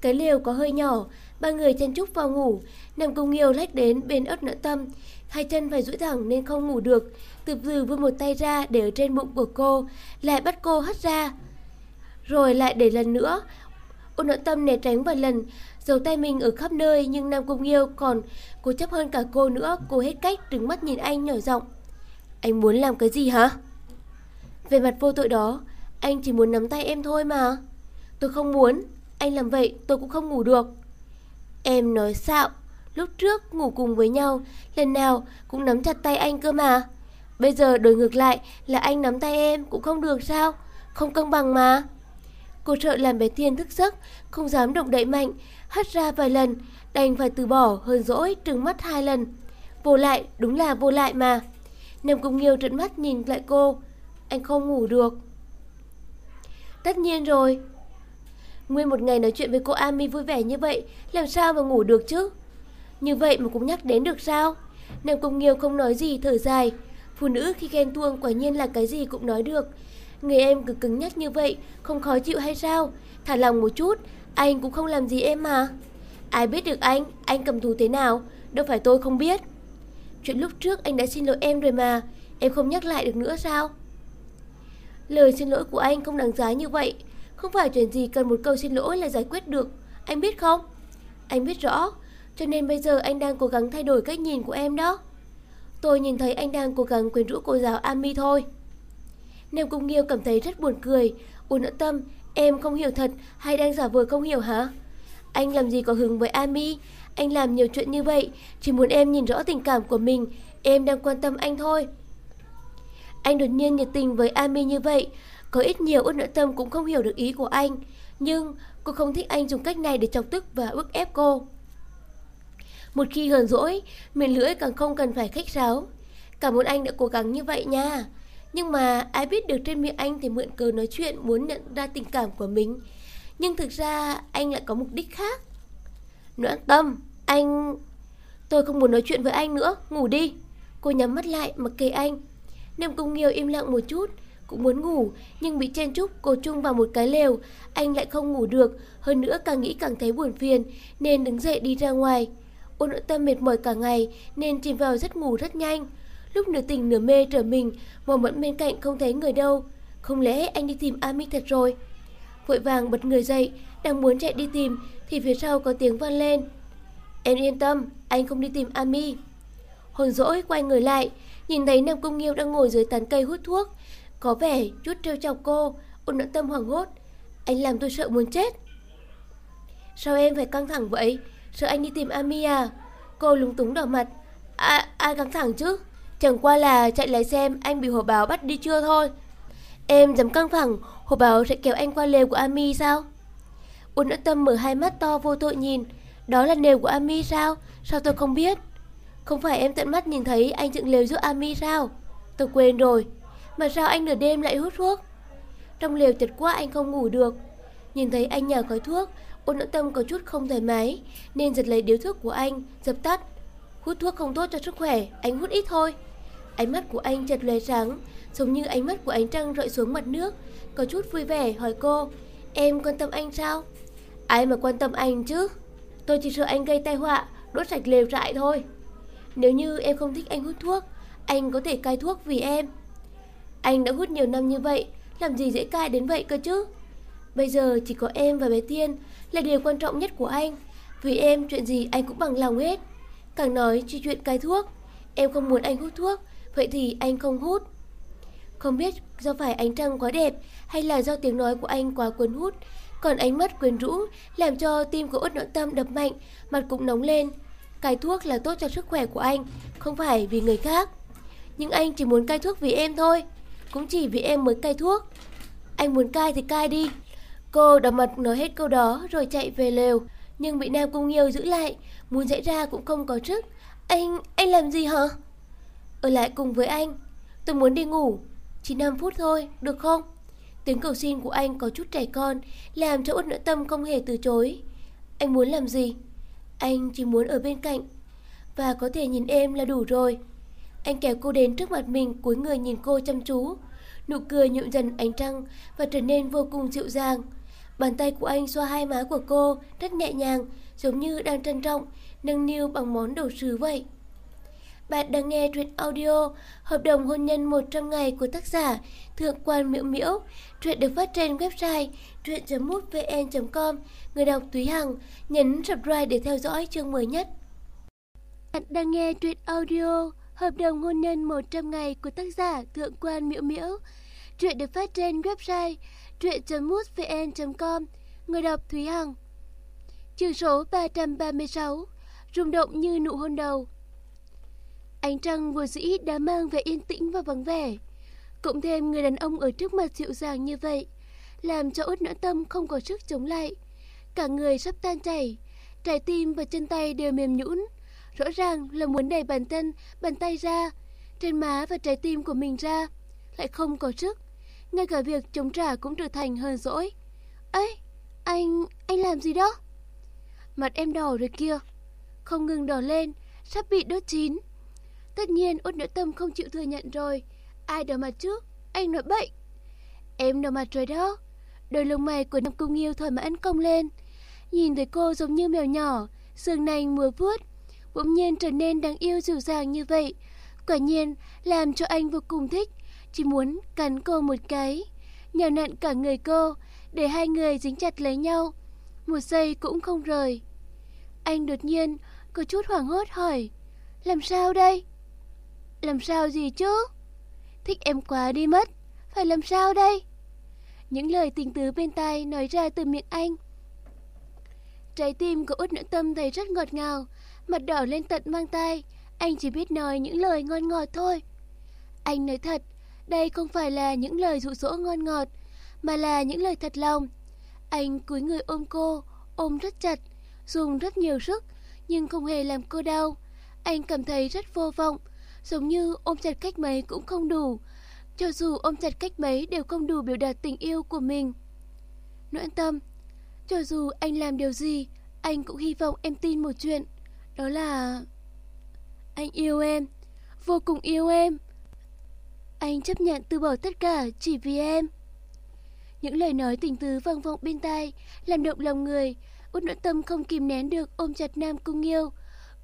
Cái lều có hơi nhỏ, ba người chen chúc vào ngủ, nằm cùng nhiều lách đến bên ớt nợ tâm. Hai chân phải duỗi thẳng nên không ngủ được, từ từ vươn một tay ra để ở trên bụng của cô, lại bắt cô hất ra. Rồi lại để lần nữa, ôn nợ tâm né tránh vài lần, giấu tay mình ở khắp nơi nhưng Nam Cung Nghiêu còn cố chấp hơn cả cô nữa, cô hết cách trừng mắt nhìn anh nhỏ giọng. Anh muốn làm cái gì hả? Về mặt vô tội đó, anh chỉ muốn nắm tay em thôi mà. Tôi không muốn, anh làm vậy tôi cũng không ngủ được. Em nói xạo, lúc trước ngủ cùng với nhau, lần nào cũng nắm chặt tay anh cơ mà. Bây giờ đổi ngược lại là anh nắm tay em cũng không được sao? Không cân bằng mà. Cô sợ làm bé Thiên thức giấc, không dám động đậy mạnh, hất ra vài lần, đành phải từ bỏ hơn dỗi trừng mắt hai lần. Vô lại, đúng là vô lại mà. Nam Cung Nghiêu trợn mắt nhìn lại cô, anh không ngủ được. Tất nhiên rồi. Nguyên một ngày nói chuyện với cô Ami vui vẻ như vậy, làm sao mà ngủ được chứ? Như vậy mà cũng nhắc đến được sao? Nam cung Nghiêu không nói gì thở dài. Phụ nữ khi ghen tuông quả nhiên là cái gì cũng nói được. Người em cứ cứng nhắc như vậy, không khó chịu hay sao? Thả lòng một chút, anh cũng không làm gì em mà. Ai biết được anh, anh cầm thú thế nào, đâu phải tôi không biết. Chuyện lúc trước anh đã xin lỗi em rồi mà, em không nhắc lại được nữa sao? Lời xin lỗi của anh không đáng giá như vậy, không phải chuyện gì cần một câu xin lỗi là giải quyết được, anh biết không? Anh biết rõ, cho nên bây giờ anh đang cố gắng thay đổi cách nhìn của em đó. Tôi nhìn thấy anh đang cố gắng quyến rũ cô giáo Ami thôi. Nam Cung Nghiêu cảm thấy rất buồn cười. Ôn nỡ tâm, em không hiểu thật hay đang giả vờ không hiểu hả? Anh làm gì có hứng với Ami? Anh làm nhiều chuyện như vậy, chỉ muốn em nhìn rõ tình cảm của mình. Em đang quan tâm anh thôi. Anh đột nhiên nhiệt tình với Ami như vậy. Có ít nhiều út nội tâm cũng không hiểu được ý của anh. Nhưng cô không thích anh dùng cách này để chọc tức và ức ép cô. Một khi hờn dỗi, miệng lưỡi càng không cần phải khách sáo. Cảm ơn anh đã cố gắng như vậy nha. Nhưng mà ai biết được trên miệng anh thì mượn cớ nói chuyện muốn nhận ra tình cảm của mình. Nhưng thực ra anh lại có mục đích khác. Noãn tâm, anh... Tôi không muốn nói chuyện với anh nữa, ngủ đi. Cô nhắm mắt lại mặc kệ anh. Nam Cung Nghiêu im lặng một chút, cũng muốn ngủ, nhưng bị chen chúc cô chung vào một cái lều. Anh lại không ngủ được, hơn nữa càng nghĩ càng thấy buồn phiền, nên đứng dậy đi ra ngoài. Ôn nội tâm mệt mỏi cả ngày, nên chìm vào giấc ngủ rất nhanh. Lúc nửa tỉnh nửa mê trở mình, mò mẫn bên cạnh không thấy người đâu. Không lẽ anh đi tìm Ami thật rồi? Vội vàng bật người dậy, đang muốn chạy đi tìm, thì phía sau có tiếng vang lên. Em yên tâm, anh không đi tìm Ami. Hồn dỗi quay người lại, nhìn thấy Nam Cung Nghiêu đang ngồi dưới tán cây hút thuốc. Có vẻ chút trêu chọc cô, ôn nỗi tâm hoảng hốt. Anh làm tôi sợ muốn chết. Sao em phải căng thẳng vậy? Sợ anh đi tìm Ami à? Cô lúng túng đỏ mặt. À, ai căng thẳng chứ? Chẳng qua là chạy lại xem anh bị hồ báo bắt đi chưa thôi. Em dám căng thẳng, hồ báo sẽ kéo anh qua lều của Ami sao? Uôn nỗi tâm mở hai mắt to vô tội nhìn. Đó là lều của Ami sao? Sao tôi không biết? Không phải em tận mắt nhìn thấy anh dựng lều giúp Ami sao? Tôi quên rồi. Mà sao anh nửa đêm lại hút thuốc? Trong lều chật quá anh không ngủ được. Nhìn thấy anh nhả khói thuốc, ôn nỗi tâm có chút không thoải mái, nên giật lấy điếu thuốc của anh, dập tắt. Hút thuốc không tốt cho sức khỏe, anh hút ít thôi. Ánh mắt của anh chật lóe sáng, giống như ánh mắt của ánh trăng rọi xuống mặt nước, có chút vui vẻ hỏi cô, em quan tâm anh sao? Ai mà quan tâm anh chứ? Tôi chỉ sợ anh gây tai họa, đốt sạch lều trại thôi. Nếu như em không thích anh hút thuốc, anh có thể cai thuốc vì em. Anh đã hút nhiều năm như vậy, làm gì dễ cai đến vậy cơ chứ? Bây giờ chỉ có em và bé Tiên là điều quan trọng nhất của anh. Vì em chuyện gì anh cũng bằng lòng hết. Càng nói chi chuyện cai thuốc, em không muốn anh hút thuốc, vậy thì anh không hút. Không biết do phải ánh trăng quá đẹp hay là do tiếng nói của anh quá cuốn hút, còn ánh mắt quyến rũ làm cho tim của út nội tâm đập mạnh, mặt cũng nóng lên. Cai thuốc là tốt cho sức khỏe của anh, không phải vì người khác. Nhưng anh chỉ muốn cai thuốc vì em thôi, cũng chỉ vì em mới cai thuốc. Anh muốn cai thì cai đi. Cô đỏ mặt nói hết câu đó rồi chạy về lều, nhưng bị Nam Cung Nghiêu giữ lại, muốn dậy ra cũng không có sức. Anh, anh làm gì hả? Ở lại cùng với anh, tôi muốn đi ngủ, chỉ 5 phút thôi, được không? Tiếng cầu xin của anh có chút trẻ con, làm cho út nội tâm không hề từ chối. Anh muốn làm gì? Anh chỉ muốn ở bên cạnh, và có thể nhìn em là đủ rồi. Anh kéo cô đến trước mặt mình, cúi người nhìn cô chăm chú. Nụ cười nhuộm dần ánh trăng và trở nên vô cùng dịu dàng. Bàn tay của anh xoa hai má của cô rất nhẹ nhàng, giống như đang trân trọng, nâng niu bằng món đồ sứ vậy. Bạn đang nghe truyện audio Hợp đồng hôn nhân 100 ngày của tác giả, Thượng quan Miễu Miễu. Truyện được phát trên website truyện.mútvn.com. Người đọc Túy Hằng, nhấn subscribe để theo dõi chương mới nhất. Bạn đang nghe truyện audio Hợp đồng hôn nhân 100 ngày của tác giả, Thượng quan Miễu Miễu. Truyện được phát trên website truyện.mútvn.com. Người đọc Thúy Hằng. Chương số 336. Rung động như nụ hôn đầu. Ánh trăng vừa dĩ đã mang vẻ yên tĩnh và vắng vẻ. Cộng thêm người đàn ông ở trước mặt dịu dàng như vậy, làm cho út nỗi tâm không có sức chống lại. Cả người sắp tan chảy, trái tim và chân tay đều mềm nhũn. Rõ ràng là muốn đẩy bàn chân, bàn tay ra, trên má và trái tim của mình ra, lại không có sức. Ngay cả việc chống trả cũng trở thành hơn dỗi. ấy anh, anh làm gì đó? Mặt em đỏ rồi kia, không ngừng đỏ lên, sắp bị đốt chín. Tất nhiên út nội tâm không chịu thừa nhận rồi. Ai đâu mặt chứ? Anh nói bệnh Em đâu mặt rồi đó. Đôi lông mày của Nam Cung Nghiêu mà ăn cong lên. Nhìn thấy cô giống như mèo nhỏ, xương nành mưa vuốt. Bỗng nhiên trở nên đáng yêu dịu dàng như vậy. Quả nhiên làm cho anh vô cùng thích. Chỉ muốn cắn cô một cái. Nhào nặn cả người cô để hai người dính chặt lấy nhau. Một giây cũng không rời. Anh đột nhiên có chút hoảng hốt hỏi. Làm sao đây? Làm sao gì chứ? Thích em quá đi mất. Phải làm sao đây? Những lời tình tứ bên tai nói ra từ miệng anh. Trái tim của út nữ tâm thấy rất ngọt ngào. Mặt đỏ lên tận mang tay. Anh chỉ biết nói những lời ngon ngọt thôi. Anh nói thật, đây không phải là những lời dụ dỗ ngon ngọt, mà là những lời thật lòng. Anh cúi người ôm cô, ôm rất chặt, dùng rất nhiều sức, nhưng không hề làm cô đau. Anh cảm thấy rất vô vọng, giống như ôm chặt cách mấy cũng không đủ. Cho dù ôm chặt cách mấy đều không đủ biểu đạt tình yêu của mình. Noãn tâm, cho dù anh làm điều gì, anh cũng hy vọng em tin một chuyện. Đó là... Anh yêu em, vô cùng yêu em. Anh chấp nhận từ bỏ tất cả chỉ vì em. Những lời nói tình tứ vang vọng bên tai, làm động lòng người. Út nội tâm không kìm nén được ôm chặt Nam Cung yêu.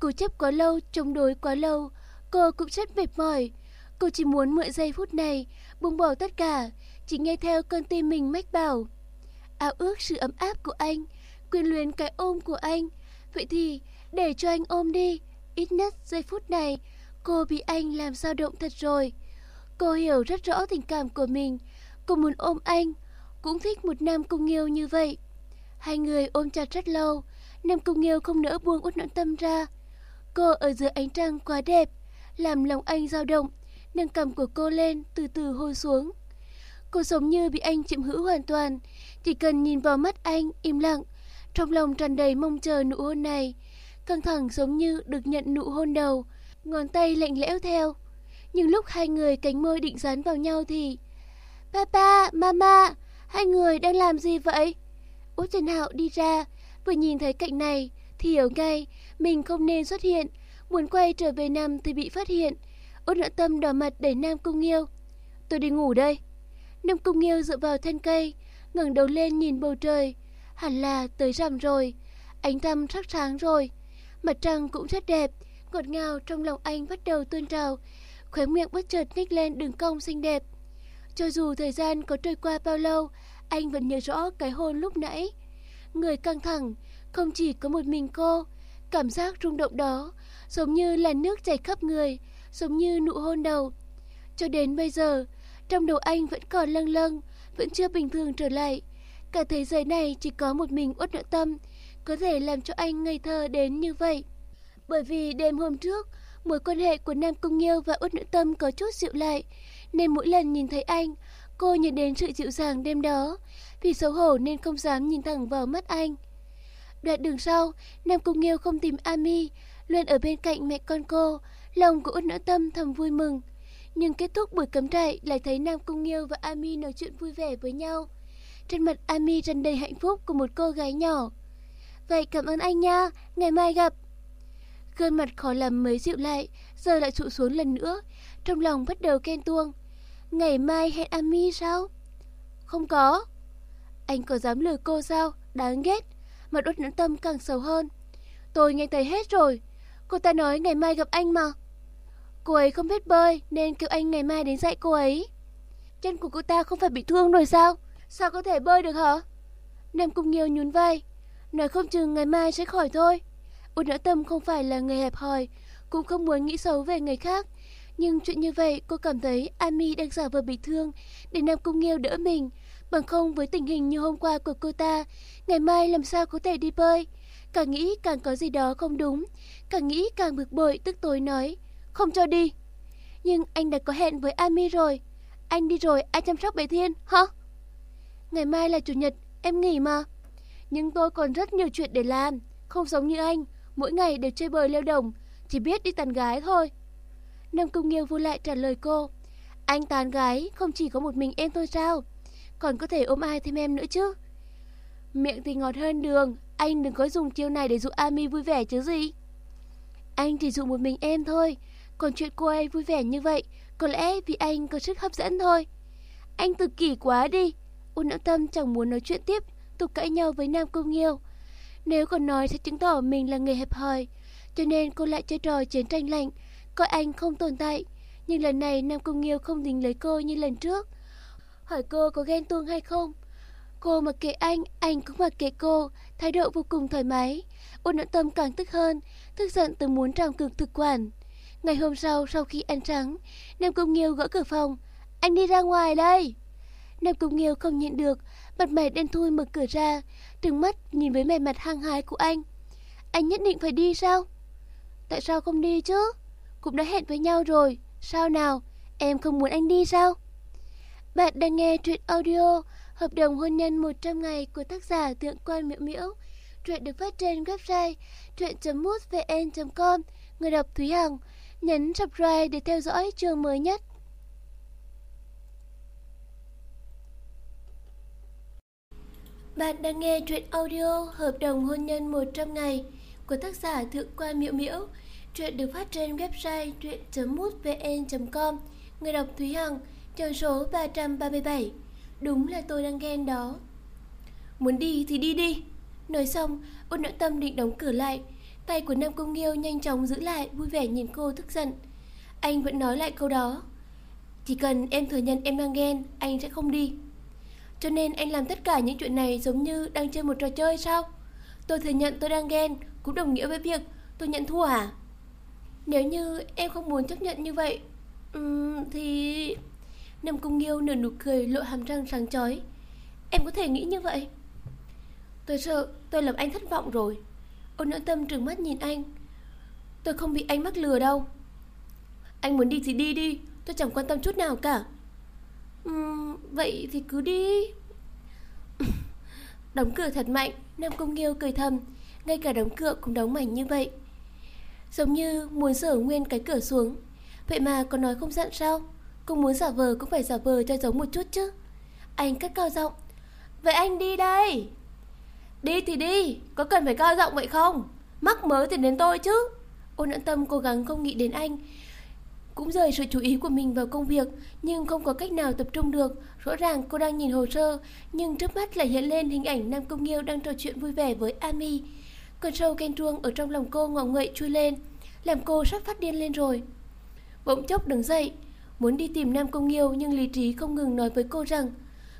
Cố chấp quá lâu, chống đối quá lâu, Cô cũng rất mệt mỏi. Cô chỉ muốn mượn giây phút này, buông bỏ tất cả, chỉ nghe theo cơn tim mình mách bảo. Áo ước sự ấm áp của anh, quyền luyến cái ôm của anh. Vậy thì, Để cho anh ôm đi. Ít nhất giây phút này, cô bị anh làm dao động thật rồi. Cô hiểu rất rõ tình cảm của mình. Cô muốn ôm anh, cũng thích một nam cung nghiêu như vậy. Hai người ôm chặt rất lâu, nam cung nghiêu không nỡ buông út nỗi tâm ra. Cô ở dưới ánh trăng quá đẹp, làm lòng anh dao động, nâng cầm của cô lên từ từ hôn xuống. Cô giống như bị anh chiếm hữu hoàn toàn, chỉ cần nhìn vào mắt anh im lặng, trong lòng tràn đầy mong chờ nụ hôn này. Căng thẳng giống như được nhận nụ hôn đầu, ngón tay lạnh lẽo theo. Nhưng lúc hai người cánh môi định dán vào nhau thì... Papa, Mama, hai người đang làm gì vậy? Út Trần Hạo đi ra, vừa nhìn thấy cảnh này thì hiểu ngay mình không nên xuất hiện. Muốn quay trở về Nam thì bị phát hiện. Út nợ tâm đỏ mặt đẩy Nam Cung Nghiêu. Tôi đi ngủ đây. Nam Cung Nghiêu dựa vào thân cây, ngẩng đầu lên nhìn bầu trời. Hẳn là tới rằm rồi, ánh tâm sắc sáng rồi. Mặt trăng cũng rất đẹp, ngọt ngào trong lòng anh bắt đầu tuôn trào. Khóe miệng bất chợt nhếch lên đường cong xinh đẹp. Cho dù thời gian có trôi qua bao lâu, anh vẫn nhớ rõ cái hôn lúc nãy. Người căng thẳng, không chỉ có một mình cô. Cảm giác rung động đó, giống như là nước chảy khắp người, giống như nụ hôn đầu. Cho đến bây giờ, trong đầu anh vẫn còn lâng lâng, vẫn chưa bình thường trở lại. Cả thế giới này chỉ có một mình uất nội tâm, có thể làm cho anh ngây thơ đến như vậy. Bởi vì đêm hôm trước, mối quan hệ của Nam Cung Nghiêu và uất nội tâm có chút dịu lại, nên mỗi lần nhìn thấy anh, cô nhớ đến sự dịu dàng đêm đó, vì xấu hổ nên không dám nhìn thẳng vào mắt anh. Đoạn đường sau, Nam Cung Nghiêu không tìm Ami, luôn ở bên cạnh mẹ con cô, lòng của út nỡ tâm thầm vui mừng. Nhưng kết thúc buổi cắm trại lại thấy Nam Cung Nghiêu và Ami nói chuyện vui vẻ với nhau. Trên mặt Ami tràn đầy hạnh phúc của một cô gái nhỏ. Vậy cảm ơn anh nha, ngày mai gặp. Gương mặt khó làm mới dịu lại, giờ lại trụ xuống lần nữa, trong lòng bắt đầu ghen tuông. Ngày mai hẹn Ami sao? Không có. Anh có dám lừa cô sao? Đáng ghét. Mặt út nhẫn tâm càng sầu hơn. Tôi nghe thấy hết rồi. Cô ta nói ngày mai gặp anh mà. Cô ấy không biết bơi nên kêu anh ngày mai đến dạy cô ấy. Chân của cô ta không phải bị thương rồi sao? Sao có thể bơi được hả? Nam Cung Nghiêu nhún vai. Nói không chừng ngày mai sẽ khỏi thôi. Út nỡ tâm không phải là người hẹp hòi, cũng không muốn nghĩ xấu về người khác. Nhưng chuyện như vậy cô cảm thấy Ami đang giả vờ bị thương để Nam Cung Nghiêu đỡ mình. Bằng không với tình hình như hôm qua của cô ta, ngày mai làm sao có thể đi bơi. Càng nghĩ càng có gì đó không đúng, càng nghĩ càng bực bội tức tối nói, không cho đi. Nhưng anh đã có hẹn với Ami rồi, anh đi rồi ai chăm sóc bé Thiên, hả? Ngày mai là chủ nhật, em nghỉ mà. Nhưng tôi còn rất nhiều chuyện để làm, không giống như anh, mỗi ngày đều chơi bời leo đồng, chỉ biết đi tàn gái thôi. Nam Cung Nghiêu vui lại trả lời cô. Anh tàn gái không chỉ có một mình em thôi sao? Còn có thể ôm ai thêm em nữa chứ? Miệng thì ngọt hơn đường, anh đừng có dùng chiêu này để dụ Ami vui vẻ chứ gì. Anh chỉ dụ một mình em thôi, còn chuyện cô ấy vui vẻ như vậy, có lẽ vì anh có sức hấp dẫn thôi. Anh tự kỷ quá đi. Ôn não tâm chẳng muốn nói chuyện tiếp, tục cãi nhau với Nam công Nghiêu. Nếu còn nói sẽ chứng tỏ mình là người hẹp hòi, cho nên cô lại chơi trò chiến tranh lạnh, coi anh không tồn tại. Nhưng lần này Nam công Nghiêu không dính lấy cô như lần trước. Hỏi cô có ghen tuông hay không? Cô mặc kệ anh, anh cũng mặc kệ cô, thái độ vô cùng thoải mái. Ôn nỗi tâm càng tức hơn, tức giận tới muốn trào cực thực quản. Ngày hôm sau, sau khi ăn trắng, Nam Cung Nghiêu gõ cửa phòng. Anh đi ra ngoài đây. Nam Cung Nghiêu không nhịn được, mặt mày đen thui mở cửa ra, trừng mắt nhìn với mẹ mặt hăng hái của anh. Anh nhất định phải đi sao? Tại sao không đi chứ? Cũng đã hẹn với nhau rồi, sao nào? Em không muốn anh đi sao? Bạn đang nghe truyện audio Hợp đồng hôn nhân 100 ngày của tác giả tượng quan Miễu Miễu. Truyện được phát trên website truyện.mútvn.com. Người đọc Thúy Hằng. Nhấn subscribe để theo dõi chương mới nhất. Bạn đang nghe truyện audio Hợp đồng hôn nhân 100 ngày của tác giả Thượng quan Miễu Miễu. Truyện được phát trên website truyện.mútvn.com. Người đọc Thúy Hằng, chương số 337. Đúng là tôi đang ghen đó. Muốn đi thì đi đi. Nói xong, ôn nội tâm định đóng cửa lại. Tay của Nam Công Nghiêu nhanh chóng giữ lại, vui vẻ nhìn cô tức giận. Anh vẫn nói lại câu đó. Chỉ cần em thừa nhận em đang ghen, anh sẽ không đi. Cho nên anh làm tất cả những chuyện này giống như đang chơi một trò chơi sao? Tôi thừa nhận tôi đang ghen, cũng đồng nghĩa với việc tôi nhận thua à? Nếu như em không muốn chấp nhận như vậy, um, thì... Nam Cung Nghiêu nở nụ cười lộ hàm răng sáng chói. Em có thể nghĩ như vậy. Tôi sợ tôi làm anh thất vọng rồi. Ôn nhẫn tâm trừng mắt nhìn anh. Tôi không bị anh mắc lừa đâu. Anh muốn đi thì đi đi, tôi chẳng quan tâm chút nào cả. Uhm, vậy thì cứ đi. đóng cửa thật mạnh, Nam công Nghiêu cười thầm, ngay cả đóng cửa cũng đóng mảnh như vậy. Giống như muốn sở nguyên cái cửa xuống. Vậy mà còn nói không giận sao? Cũng muốn giả vờ cũng phải giả vờ cho giống một chút chứ. Anh cất cao giọng. Vậy anh đi đây. Đi thì đi, có cần phải cao giọng vậy không? Mắc mớ thì đến tôi chứ. Ôn nhẫn tâm cố gắng không nghĩ đến anh. Cũng rời sự chú ý của mình vào công việc, nhưng không có cách nào tập trung được. Rõ ràng cô đang nhìn hồ sơ, nhưng trước mắt lại hiện lên hình ảnh Nam Công Nghiêu đang trò chuyện vui vẻ với Ami. Cơn sâu ghen tuông ở trong lòng cô ngọng nguậy chui lên, làm cô sắp phát điên lên rồi. Bỗng chốc đứng dậy, muốn đi tìm Nam Công Nghiêu nhưng lý trí không ngừng nói với cô rằng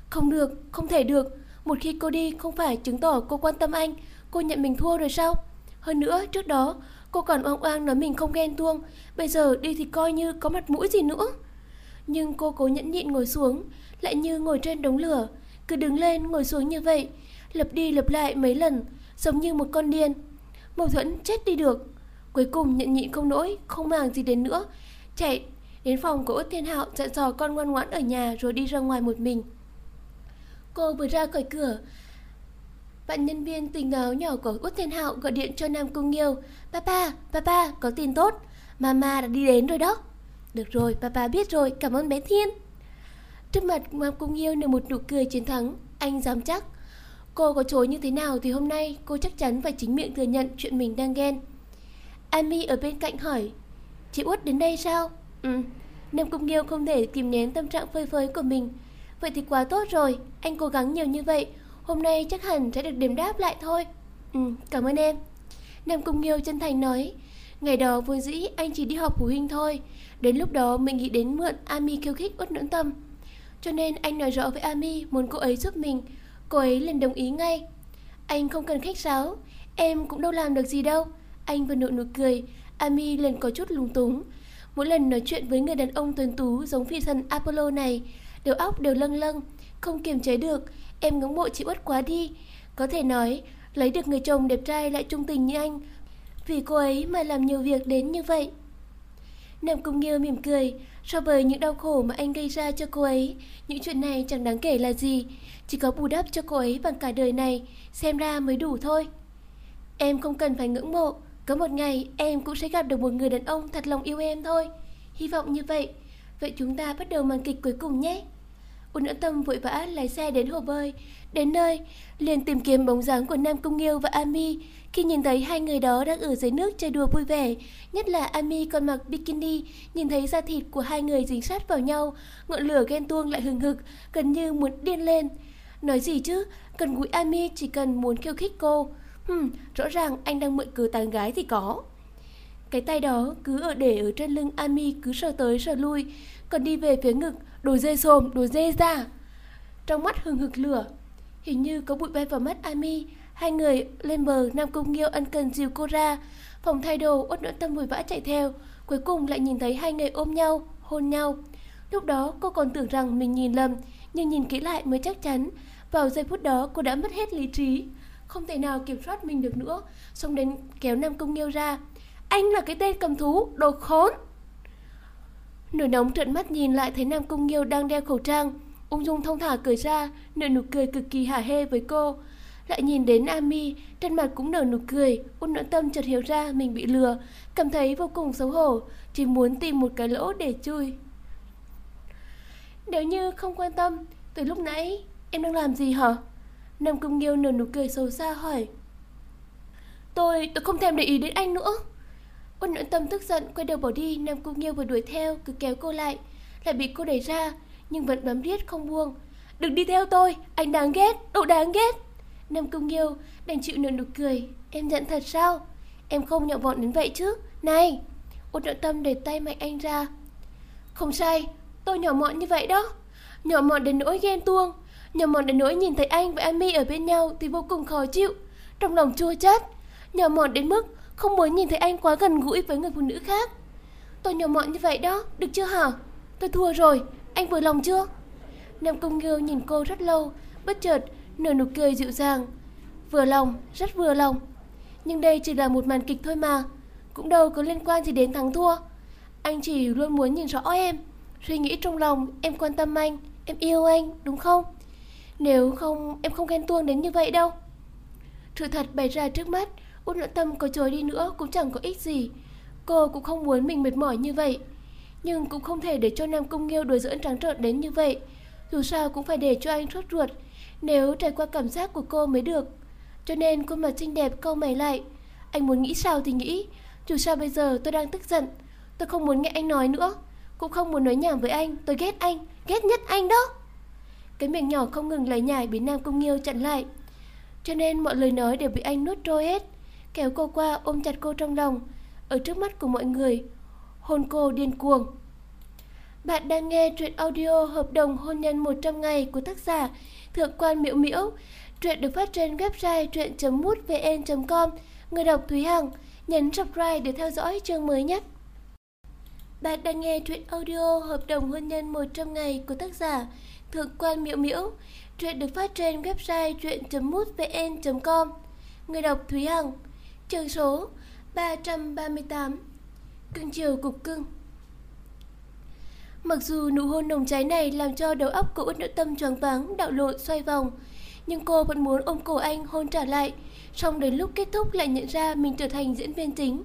Không được, không thể được, một khi cô đi không phải chứng tỏ cô quan tâm anh, cô nhận mình thua rồi sao? Hơn nữa, trước đó, cô còn oang oang nói mình không ghen tuông, bây giờ đi thì coi như có mặt mũi gì nữa. Nhưng cô cố nhẫn nhịn ngồi xuống, lại như ngồi trên đống lửa, cứ đứng lên ngồi xuống như vậy, lặp đi lặp lại mấy lần, giống như một con điên. Mâu thuẫn chết đi được. Cuối cùng nhận nhịn không nỗi, không màng gì đến nữa, chạy đến phòng của Út Thiên Hạo dặn dò con ngoan ngoãn ở nhà rồi đi ra ngoài một mình. Cô vừa ra khỏi cửa, bạn nhân viên tình áo nhỏ của Út Thiên Hạo gọi điện cho Nam Cung Nghiêu. Papa, papa, có tin tốt. Mama đã đi đến rồi đó. Được rồi, papa biết rồi, cảm ơn bé Thiên. Trước mặt Nam Cung Nghiêu nở một nụ cười chiến thắng, anh dám chắc. Cô có chối như thế nào thì hôm nay cô chắc chắn phải chính miệng thừa nhận chuyện mình đang ghen. amy ở bên cạnh hỏi, chị Út đến đây sao? Ừ, Nam Cung Nghiêu không thể kìm nén tâm trạng phơi phới của mình. Vậy thì quá tốt rồi, anh cố gắng nhiều như vậy, hôm nay chắc hẳn sẽ được đền đáp lại thôi. Ừ, cảm ơn em. Nam Cung Nghiêu chân thành nói, ngày đó vốn dĩ anh chỉ đi họp phụ huynh thôi, đến lúc đó mình nghĩ đến mượn Ami khiêu khích uất nưỡng tâm. Cho nên anh nói rõ với Ami muốn cô ấy giúp mình, cô ấy liền đồng ý ngay. Anh không cần khách sáo, em cũng đâu làm được gì đâu. Anh vừa nụ nụ cười, Ami liền có chút lung túng. Mỗi lần nói chuyện với người đàn ông tuấn tú giống phi thần Apollo này, đầu óc đều lâng lâng, không kiềm chế được, em ngưỡng mộ chị út quá đi. Có thể nói, lấy được người chồng đẹp trai lại trung tình như anh, vì cô ấy mà làm nhiều việc đến như vậy. Nam Cung Nghiêu mỉm cười, so với những đau khổ mà anh gây ra cho cô ấy, những chuyện này chẳng đáng kể là gì, chỉ có bù đắp cho cô ấy bằng cả đời này, xem ra mới đủ thôi. Em không cần phải ngưỡng mộ, có một ngày em cũng sẽ gặp được một người đàn ông thật lòng yêu em thôi. Hy vọng như vậy. Vậy chúng ta bắt đầu màn kịch cuối cùng nhé. Ôn nhẫn tâm vội vã lái xe đến hồ bơi. Đến nơi, liền tìm kiếm bóng dáng của Nam Cung Nghiêu và Ami. Khi nhìn thấy hai người đó đang ở dưới nước chơi đùa vui vẻ, nhất là Ami còn mặc bikini, nhìn thấy da thịt của hai người dính sát vào nhau, ngọn lửa ghen tuông lại hừng hực, gần như muốn điên lên. Nói gì chứ, cần gũi Ami chỉ cần muốn khiêu khích cô. Hừm, rõ ràng anh đang mượn cớ tán gái thì có. Cái tay đó cứ ở để ở trên lưng Ami cứ sờ tới sờ lui, còn đi về phía ngực, đồ dê xồm, đồ dê ra. Trong mắt hừng hực lửa, hình như có bụi bay vào mắt Ami, hai người lên bờ Nam cung Nghiêu ân cần dìu cô ra. Phòng thay đồ, uất nỗi tâm vội vã chạy theo, cuối cùng lại nhìn thấy hai người ôm nhau, hôn nhau. Lúc đó cô còn tưởng rằng mình nhìn lầm, nhưng nhìn kỹ lại mới chắc chắn. Vào giây phút đó cô đã mất hết lý trí, không thể nào kiểm soát mình được nữa, xong đến kéo Nam Công Nghiêu ra. Anh là cái tên cầm thú, đồ khốn! Nửa nóng trợn mắt nhìn lại thấy Nam Cung Nghiêu đang đeo khẩu trang, ung dung thông thả cười ra, nở nụ cười cực kỳ hả hê với cô. Lại nhìn đến Ami, trên mặt cũng nở nụ cười, ôn nỗi tâm chợt hiểu ra mình bị lừa, cảm thấy vô cùng xấu hổ, chỉ muốn tìm một cái lỗ để chui. Nếu như không quan tâm, từ lúc nãy em đang làm gì hả? Nam Cung Nghiêu nở nụ cười xấu xa hỏi. Tôi, tôi không thèm để ý đến anh nữa. Quân nội tâm tức giận, quay đầu bỏ đi, Nam Cung Nghiêu vừa đuổi theo, cứ kéo cô lại. Lại bị cô đẩy ra, Nhưng vẫn bám riết không buông. Đừng đi theo tôi, Anh đáng ghét Độ đáng ghét. Nam Cung Nghiêu đành chịu nở nụ cười. Em giận thật sao? Em không nhậu vọn đến vậy chứ? Này! Út nội tâm để tay mạnh anh ra. Không sai, Tôi nhỏ mọn như vậy đó. Nhỏ mọn đến nỗi ghen tuông, Nhỏ mọn đến nỗi nhìn thấy anh và Ami ở bên nhau Thì vô cùng khó chịu. Trong lòng chua chát, Nhỏ mọn đến mức không muốn nhìn thấy anh quá gần gũi với người phụ nữ khác. Tôi nhỏ mọn như vậy đó, được chưa hả? Tôi thua rồi, anh vừa lòng chưa? Nam Công Nghiêu nhìn cô rất lâu, bất chợt nở nụ cười dịu dàng. Vừa lòng, rất vừa lòng. Nhưng đây chỉ là một màn kịch thôi mà, cũng đâu có liên quan gì đến thắng thua. Anh chỉ luôn muốn nhìn rõ em, suy nghĩ trong lòng em quan tâm anh, em yêu anh, đúng không? Nếu không, em không ghen tuông đến như vậy đâu. Sự thật bày ra trước mắt, Út Noãn Tâm có chối đi nữa cũng chẳng có ích gì. Cô cũng không muốn mình mệt mỏi như vậy. Nhưng cũng không thể để cho Nam cung Nghiêu đùa giỡn trắng trợn đến như vậy. Dù sao cũng phải để cho anh sốt ruột, nếu trải qua cảm giác của cô mới được. Cho nên khuôn mặt xinh đẹp câu mày lại. Anh muốn nghĩ sao thì nghĩ. Dù sao bây giờ tôi đang tức giận. Tôi không muốn nghe anh nói nữa. Cũng không muốn nói nhảm với anh. Tôi ghét anh. Ghét nhất anh đó. Cái miệng nhỏ không ngừng lấy nhải bị Nam cung Nghiêu chặn lại. Cho nên mọi lời nói đều bị anh nuốt trôi hết. Kéo cô qua ôm chặt cô trong lòng. Ở trước mắt của mọi người. Hôn cô điên cuồng. Bạn đang nghe truyện audio hợp đồng hôn nhân 100 ngày của tác giả Thượng quan Miễu Miễu. Truyện được phát trên website truyện.mútvn.com. Người đọc Thúy Hằng. Nhấn subscribe để theo dõi chương mới nhất. Bạn đang nghe truyện audio hợp đồng hôn nhân 100 ngày của tác giả Thượng quan Miễu Miễu. Truyện được phát trên website truyện.mútvn.com. Người đọc Thúy Hằng. Chương số 338. Cưng chiều cục cưng. Mặc dù nụ hôn nồng cháy này làm cho đầu óc của Út Nữ Tâm choáng váng, đạo lộn xoay vòng, nhưng cô vẫn muốn ôm cổ anh hôn trả lại. Xong đến lúc kết thúc lại nhận ra mình trở thành diễn viên chính.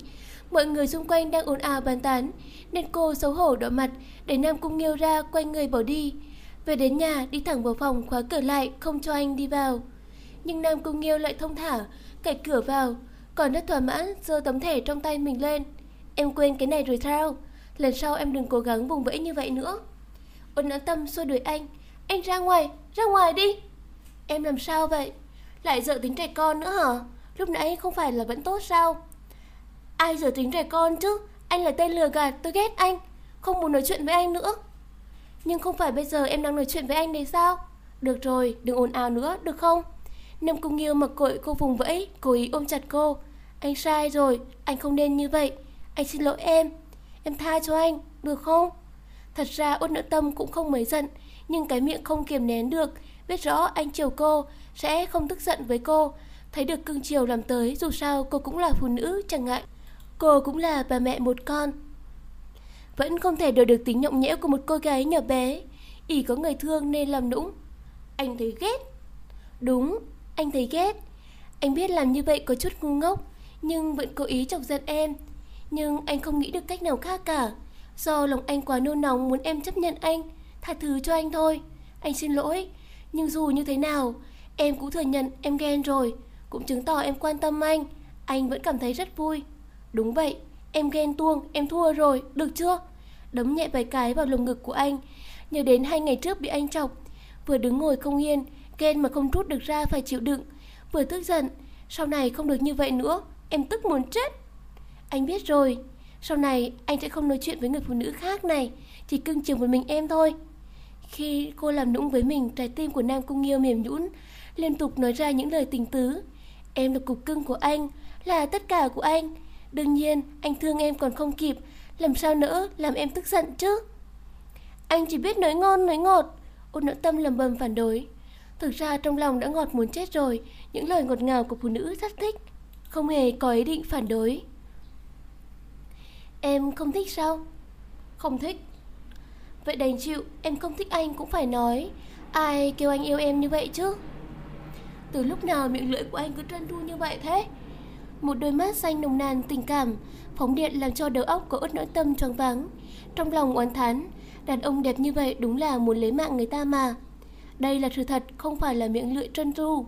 Mọi người xung quanh đang ồn ào bàn tán, nên cô xấu hổ đỏ mặt để Nam Cung Nghiêu ra quay người bỏ đi. Về đến nhà, đi thẳng vào phòng khóa cửa lại, không cho anh đi vào. Nhưng Nam Cung Nghiêu lại thông thả, cậy cửa vào, còn rất thỏa mãn giơ tấm thẻ trong tay mình lên. Em quên cái này rồi sao? Lần sau em đừng cố gắng vùng vẫy như vậy nữa. Ôn nãn tâm xua đuổi anh. Anh ra ngoài, ra ngoài đi. Em làm sao vậy? Lại dở tính trẻ con nữa hả? Lúc nãy không phải là vẫn tốt sao? Ai dở tính trẻ con chứ? Anh là tên lừa gạt, tôi ghét anh. Không muốn nói chuyện với anh nữa. Nhưng không phải bây giờ em đang nói chuyện với anh đấy sao? Được rồi, đừng ồn ào nữa, được không? Nam Cung Nghiêu mặc cội cô vùng vẫy, cố ý ôm chặt cô. Anh sai rồi, anh không nên như vậy. Anh xin lỗi em. Em tha cho anh, được không? Thật ra út nữ tâm cũng không mấy giận, nhưng cái miệng không kiềm nén được. Biết rõ anh chiều cô, sẽ không tức giận với cô. Thấy được cưng chiều làm tới, dù sao cô cũng là phụ nữ, chẳng ngại. Cô cũng là bà mẹ một con. Vẫn không thể đổi được tính nhộng nhẽo của một cô gái nhỏ bé. ỉ có người thương nên làm nũng. Anh thấy ghét. Đúng, anh thấy ghét. Anh biết làm như vậy có chút ngu ngốc, nhưng vẫn cố ý chọc giận em. Nhưng anh không nghĩ được cách nào khác cả. Do lòng anh quá nôn nóng muốn em chấp nhận anh, tha thứ cho anh thôi. Anh xin lỗi, nhưng dù như thế nào, em cũng thừa nhận em ghen rồi, cũng chứng tỏ em quan tâm anh. Anh vẫn cảm thấy rất vui. Đúng vậy, em ghen tuông, em thua rồi, được chưa? Đấm nhẹ vài cái vào lồng ngực của anh. Nhớ đến hai ngày trước bị anh chọc, vừa đứng ngồi không yên, ghen mà không rút được ra phải chịu đựng, vừa tức giận. Sau này không được như vậy nữa, em tức muốn chết. Anh biết rồi, sau này anh sẽ không nói chuyện với người phụ nữ khác này, chỉ cưng chiều một mình em thôi. Khi cô làm nũng với mình, trái tim của Nam Cung Nghiêu mềm nhũn, liên tục nói ra những lời tình tứ. Em là cục cưng của anh, là tất cả của anh. Đương nhiên, anh thương em còn không kịp, làm sao nữa làm em tức giận chứ? Anh chỉ biết nói ngon nói ngọt, ôn nỗi tâm lầm bầm phản đối. Thực ra trong lòng đã ngọt muốn chết rồi, những lời ngọt ngào của phụ nữ rất thích, không hề có ý định phản đối. Em không thích sao? Không thích. Vậy đành chịu, em không thích anh cũng phải nói. Ai kêu anh yêu em như vậy chứ? Từ lúc nào miệng lưỡi của anh cứ trơn tru như vậy thế? Một đôi mắt xanh nồng nàn tình cảm, phóng điện làm cho đầu óc của ớt nỗi tâm choáng váng. Trong lòng oán thán, đàn ông đẹp như vậy đúng là muốn lấy mạng người ta mà. Đây là sự thật, không phải là miệng lưỡi trơn tru.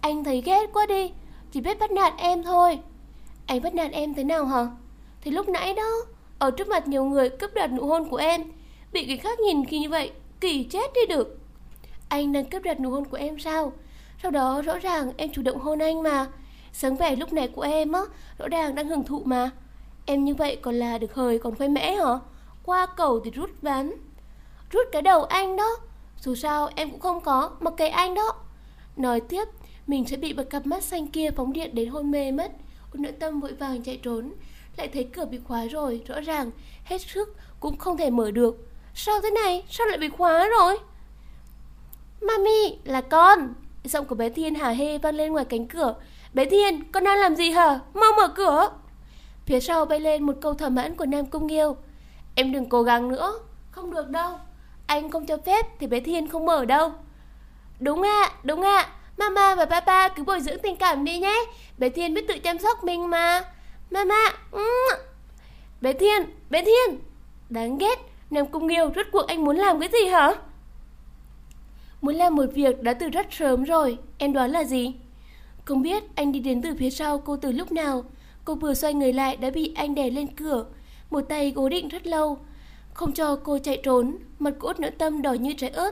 Anh thấy ghét quá đi, chỉ biết bắt nạt em thôi. Anh bắt nạt em thế nào hả? Thì lúc nãy đó, ở trước mặt nhiều người cướp đoạt nụ hôn của em, bị người khác nhìn khi như vậy, kỳ chết đi được. Anh đang cướp đoạt nụ hôn của em sao? Sau đó rõ ràng em chủ động hôn anh mà. Sáng vẻ lúc này của em á, rõ ràng đang hưởng thụ mà. Em như vậy còn là được hời còn khoe mẽ hả? Qua cầu thì rút ván. Rút cái đầu anh đó. Dù sao em cũng không có, mặc kệ anh đó. Nói tiếp, mình sẽ bị bậc cặp mắt xanh kia phóng điện đến hôn mê mất. ôn nội tâm vội vàng chạy trốn, lại thấy cửa bị khóa rồi, rõ ràng, hết sức cũng không thể mở được. Sao thế này? Sao lại bị khóa rồi? Mami, là con. Giọng của bé Thiên hả hê vang lên ngoài cánh cửa. Bé Thiên, con đang làm gì hả? Mau mở cửa. Phía sau bay lên một câu thỏa mãn của Nam Cung Nghiêu. Em đừng cố gắng nữa. Không được đâu. Anh không cho phép thì bé Thiên không mở đâu. Đúng ạ, à, đúng ạ. À. Mama và papa cứ bồi dưỡng tình cảm đi nhé. Bé Thiên biết tự chăm sóc mình mà. Mama, ừ. bé Thiên, bé Thiên. Đáng ghét, Nam Cung Nghiêu rốt cuộc anh muốn làm cái gì hả? Muốn làm một việc đã từ rất sớm rồi, em đoán là gì? Không biết anh đi đến từ phía sau cô từ lúc nào. Cô vừa xoay người lại đã bị anh đè lên cửa. Một tay cố định rất lâu. Không cho cô chạy trốn, mặt cô út nỡ tâm đỏ như trái ớt.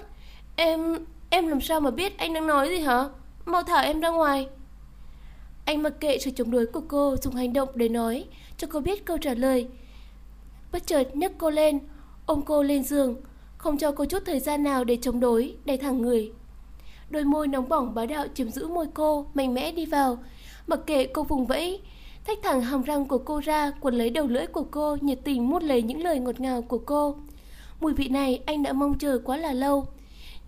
Em, em làm sao mà biết anh đang nói gì hả? Mau thả em ra ngoài. Anh mặc kệ sự chống đối của cô dùng hành động để nói cho cô biết câu trả lời. Bất chợt nhấc cô lên, ôm cô lên giường, không cho cô chút thời gian nào để chống đối, đẩy thẳng người. Đôi môi nóng bỏng bá đạo chiếm giữ môi cô, mạnh mẽ đi vào, mặc kệ cô vùng vẫy, thách thẳng hàm răng của cô ra, quấn lấy đầu lưỡi của cô, nhiệt tình mút lấy những lời ngọt ngào của cô. Mùi vị này anh đã mong chờ quá là lâu,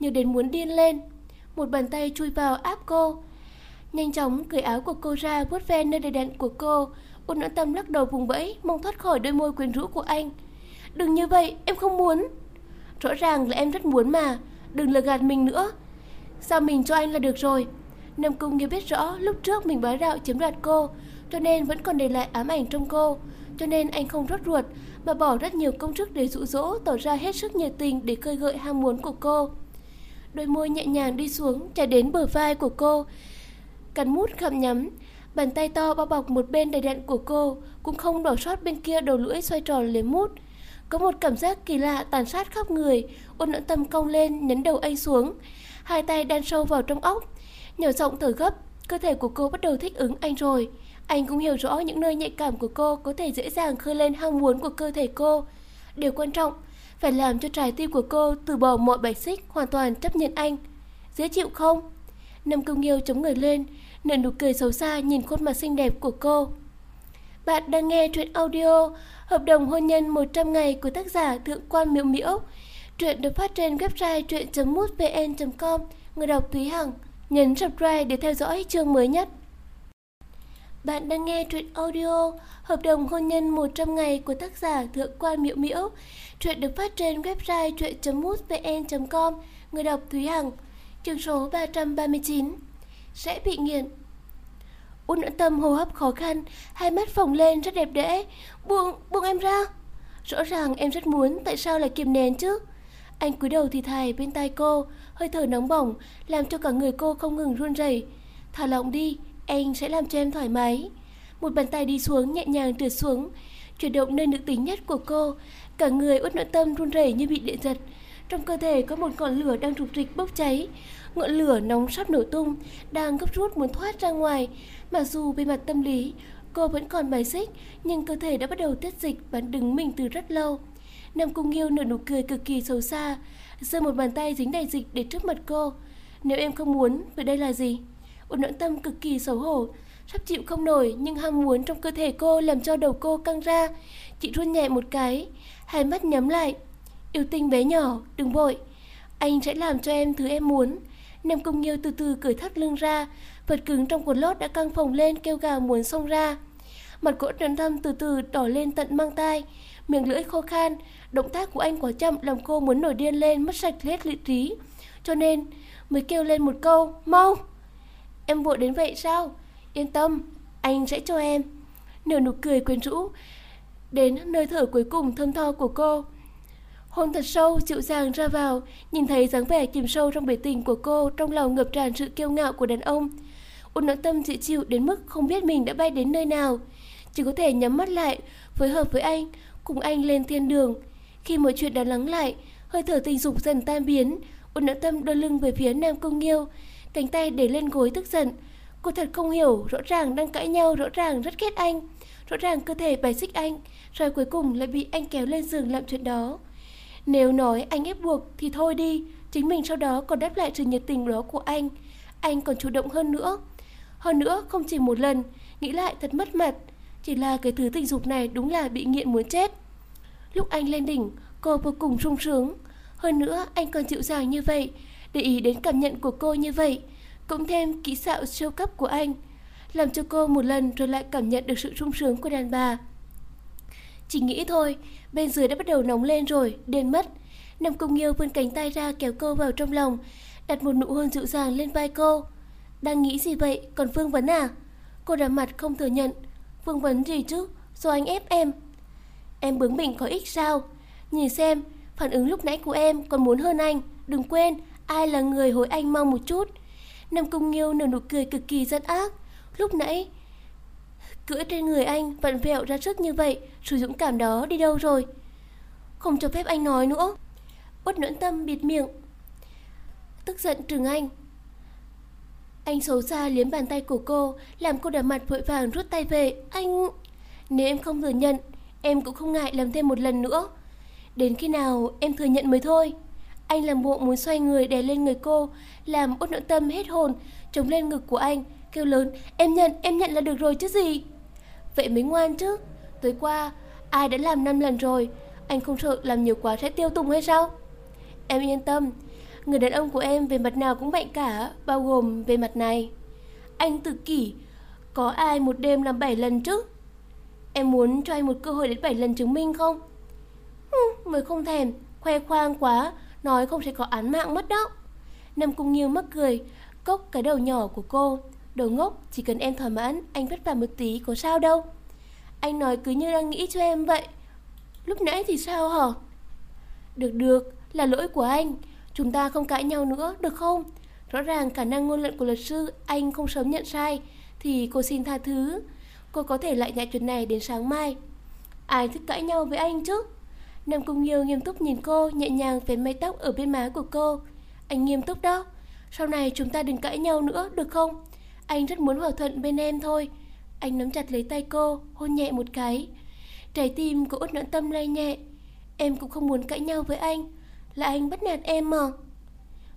như đến muốn điên lên. Một bàn tay chui vào áp cô, nhanh chóng cởi áo của cô ra, vuốt ve nơi đầy đặn của cô. Ôn nỗi tâm lắc đầu vùng vẫy, mong thoát khỏi đôi môi quyến rũ của anh. Đừng như vậy, em không muốn. Rõ ràng là em rất muốn mà, đừng lừa gạt mình nữa. Sao mình cho anh là được rồi. Nam Cung Nghiêu biết rõ lúc trước mình bá đạo chiếm đoạt cô, cho nên vẫn còn để lại ám ảnh trong cô. Cho nên anh không rốt ruột, mà bỏ rất nhiều công sức để dụ dỗ, tỏ ra hết sức nhiệt tình để khơi gợi ham muốn của cô. Đôi môi nhẹ nhàng đi xuống, chạy đến bờ vai của cô, cắn mút khậm nhắm. Bàn tay to bao bọc một bên đầy đặn của cô, cũng không đỏ sót bên kia đầu lưỡi xoay tròn lấy mút. Có một cảm giác kỳ lạ tàn sát khắp người, ôn nỗi tâm cong lên, nhấn đầu anh xuống. Hai tay đan sâu vào trong óc, nhỏ giọng thở gấp, cơ thể của cô bắt đầu thích ứng anh rồi. Anh cũng hiểu rõ những nơi nhạy cảm của cô có thể dễ dàng khơi lên ham muốn của cơ thể cô. Điều quan trọng, phải làm cho trái tim của cô từ bỏ mọi bài xích hoàn toàn chấp nhận anh. Dễ chịu không? Nam Công Nghiêu chống người lên, nở nụ cười xấu xa nhìn khuôn mặt xinh đẹp của cô. Bạn đang nghe truyện audio Hợp đồng hôn nhân 100 ngày của tác giả Thượng quan Miễu Miễu. Truyện được phát trên website truyện.mútvn.com. Người đọc Thúy Hằng. Nhấn subscribe để theo dõi chương mới nhất. Bạn đang nghe truyện audio Hợp đồng hôn nhân 100 ngày của tác giả Thượng quan Miễu Miễu. Truyện được phát trên website truyện.mútvn.com. Người đọc Thúy Hằng. Chương số 339. Sẽ bị nghiện. Út nỗi tâm hô hấp khó khăn, hai mắt phồng lên rất đẹp đẽ. Buông, buông em ra. Rõ ràng em rất muốn, tại sao lại kiềm nén chứ? Anh cúi đầu thì thài bên tai cô, hơi thở nóng bỏng, làm cho cả người cô không ngừng run rẩy. Thả lỏng đi, anh sẽ làm cho em thoải mái. Một bàn tay đi xuống, nhẹ nhàng trượt xuống, chuyển động nơi nữ tính nhất của cô. Cả người út nội tâm run rẩy như bị điện giật. Trong cơ thể có một ngọn lửa đang rục rịch bốc cháy. Ngọn lửa nóng sắp nổ tung, đang gấp rút muốn thoát ra ngoài. Mặc dù về mặt tâm lý, cô vẫn còn bài xích, nhưng cơ thể đã bắt đầu tiết dịch và đứng mình từ rất lâu. Nam Cung Nghiêu nở nụ cười cực kỳ xấu xa, giơ một bàn tay dính đầy dịch để trước mặt cô. Nếu em không muốn, vậy đây là gì? Một nỗi tâm cực kỳ xấu hổ, sắp chịu không nổi nhưng ham muốn trong cơ thể cô làm cho đầu cô căng ra. Chị run nhẹ một cái, hai mắt nhắm lại. Yêu tinh bé nhỏ, đừng vội. Anh sẽ làm cho em thứ em muốn. Nam công Nghiêu từ từ cởi thắt lưng ra, vật cứng trong quần lót đã căng phồng lên kêu gào muốn xông ra. Mặt cỗ trần thâm từ từ đỏ lên tận mang tai, miệng lưỡi khô khan, động tác của anh quá chậm làm cô muốn nổi điên lên mất sạch hết lý trí. Cho nên mới kêu lên một câu, mau! Em vội đến vậy sao? Yên tâm, anh sẽ cho em. Nở nụ cười quyến rũ, đến nơi thở cuối cùng thơm tho của cô. Hôn thật sâu, dịu dàng ra vào, nhìn thấy dáng vẻ chìm sâu trong bể tình của cô, trong lòng ngập tràn sự kiêu ngạo của đàn ông. Ôn nội tâm dịu chịu đến mức không biết mình đã bay đến nơi nào. Chỉ có thể nhắm mắt lại, phối hợp với anh, cùng anh lên thiên đường. Khi mọi chuyện đã lắng lại, hơi thở tình dục dần tan biến, ôn nội tâm đưa lưng về phía Nam Công Nghiêu, cánh tay để lên gối tức giận. Cô thật không hiểu, rõ ràng đang cãi nhau, rõ ràng rất ghét anh. Rõ ràng cơ thể bài xích anh, rồi cuối cùng lại bị anh kéo lên giường làm chuyện đó. Nếu nói anh ép buộc thì thôi đi, chính mình sau đó còn đáp lại sự nhiệt tình đó của anh. Anh còn chủ động hơn nữa. Hơn nữa không chỉ một lần, nghĩ lại thật mất mặt. Chỉ là cái thứ tình dục này đúng là bị nghiện muốn chết. Lúc anh lên đỉnh, cô vô cùng sung sướng. Hơn nữa anh còn dịu dàng như vậy, để ý đến cảm nhận của cô như vậy. cộng thêm kỹ xạo siêu cấp của anh, làm cho cô một lần rồi lại cảm nhận được sự sung sướng của đàn bà. Chỉ nghĩ thôi, bên dưới đã bắt đầu nóng lên rồi, đền mất. Nam Cung Nghiêu vươn cánh tay ra kéo cô vào trong lòng, đặt một nụ hôn dịu dàng lên vai cô. Đang nghĩ gì vậy, còn Phương Vấn à? Cô đỏ mặt không thừa nhận. Phương Vấn gì chứ, do anh ép em. Em bướng bỉnh có ích sao? Nhìn xem, phản ứng lúc nãy của em còn muốn hơn anh. Đừng quên, ai là người hối anh mong một chút. Nam Cung Nghiêu nở nụ cười cực kỳ rất ác. Lúc nãy, cưỡi trên người anh vặn vẹo ra sức như vậy, sự dũng cảm đó đi đâu rồi? Không cho phép anh nói nữa. Bất nhẫn tâm bịt miệng. Tức giận trừng anh. Anh xấu xa liếm bàn tay của cô, làm cô đỏ mặt vội vàng rút tay về. Anh... Nếu em không thừa nhận, em cũng không ngại làm thêm một lần nữa. Đến khi nào em thừa nhận mới thôi. Anh làm bộ muốn xoay người đè lên người cô, làm út nỗi tâm hết hồn, chống lên ngực của anh, kêu lớn, em nhận, em nhận là được rồi chứ gì. Vậy mới ngoan chứ, tối qua, ai đã làm 5 lần rồi, anh không sợ làm nhiều quá sẽ tiêu tùng hay sao? Em yên tâm, người đàn ông của em về mặt nào cũng mạnh cả, bao gồm về mặt này. Anh tự kỷ, có ai một đêm làm 7 lần chứ? Em muốn cho anh một cơ hội đến 7 lần chứng minh không? Hừ, mới không thèm, khoe khoang quá, nói không sẽ có án mạng mất đó. Nam Cung Nghiêu mắc cười, cốc cái đầu nhỏ của cô. Đồ ngốc, chỉ cần em thỏa mãn, anh vất vả một tí có sao đâu. Anh nói cứ như đang nghĩ cho em vậy. Lúc nãy thì sao hả? Được được, là lỗi của anh. Chúng ta không cãi nhau nữa, được không? Rõ ràng khả năng ngôn luận của luật sư anh không sớm nhận sai, thì cô xin tha thứ. Cô có thể lại nhại chuyện này đến sáng mai. Ai thích cãi nhau với anh chứ? Nam Cung Nghiêu nghiêm túc nhìn cô, nhẹ nhàng vén mái tóc ở bên má của cô. Anh nghiêm túc đó. Sau này chúng ta đừng cãi nhau nữa, được không? Anh rất muốn hòa thuận bên em thôi. Anh nắm chặt lấy tay cô, hôn nhẹ một cái. Trái tim của út nỗi tâm lay nhẹ. Em cũng không muốn cãi nhau với anh. Là anh bắt nạt em mà.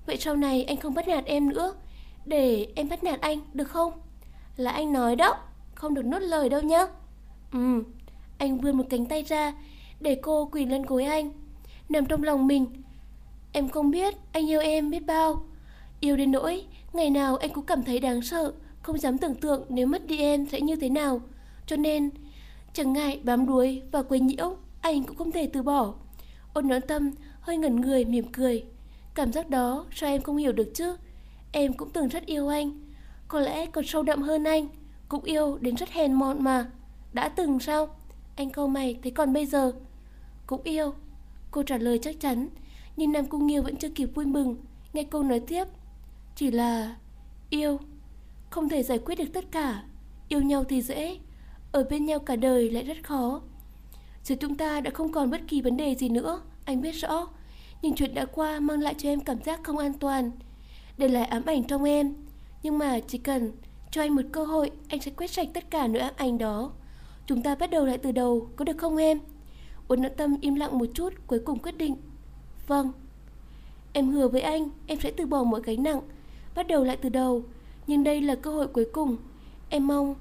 Vậy sau này anh không bắt nạt em nữa. Để em bắt nạt anh, được không? Là anh nói đó, không được nuốt lời đâu nhá. Ừ, anh vươn một cánh tay ra, để cô quỳ lên gối anh, nằm trong lòng mình. Em không biết anh yêu em biết bao. Yêu đến nỗi, ngày nào anh cũng cảm thấy đáng sợ, không dám tưởng tượng nếu mất đi em sẽ như thế nào. Cho nên, chẳng ngại bám đuối và quấy nhiễu, anh cũng không thể từ bỏ. Ôn nón tâm hơi ngẩn người mỉm cười. Cảm giác đó sao em không hiểu được chứ? Em cũng từng rất yêu anh. Có lẽ còn sâu đậm hơn anh. Cũng yêu đến rất hèn mọn mà. Đã từng sao? Anh câu mày thế còn bây giờ? Cũng yêu. Cô trả lời chắc chắn. Nhưng Nam Cung Nghiêu vẫn chưa kịp vui mừng. Nghe cô nói tiếp. Chỉ là... Yêu. Không thể giải quyết được tất cả. Yêu nhau thì dễ. Ở bên nhau cả đời lại rất khó. Giờ chúng ta đã không còn bất kỳ vấn đề gì nữa. Anh biết rõ. Nhưng chuyện đã qua mang lại cho em cảm giác không an toàn. Để lại ám ảnh trong em. Nhưng mà chỉ cần cho anh một cơ hội, anh sẽ quét sạch tất cả nỗi ám ảnh đó. Chúng ta bắt đầu lại từ đầu, có được không em? Uốn nợ tâm im lặng một chút, cuối cùng quyết định. Vâng. Em hứa với anh, em sẽ từ bỏ mọi gánh nặng, bắt đầu lại từ đầu. Nhưng đây là cơ hội cuối cùng. Em mong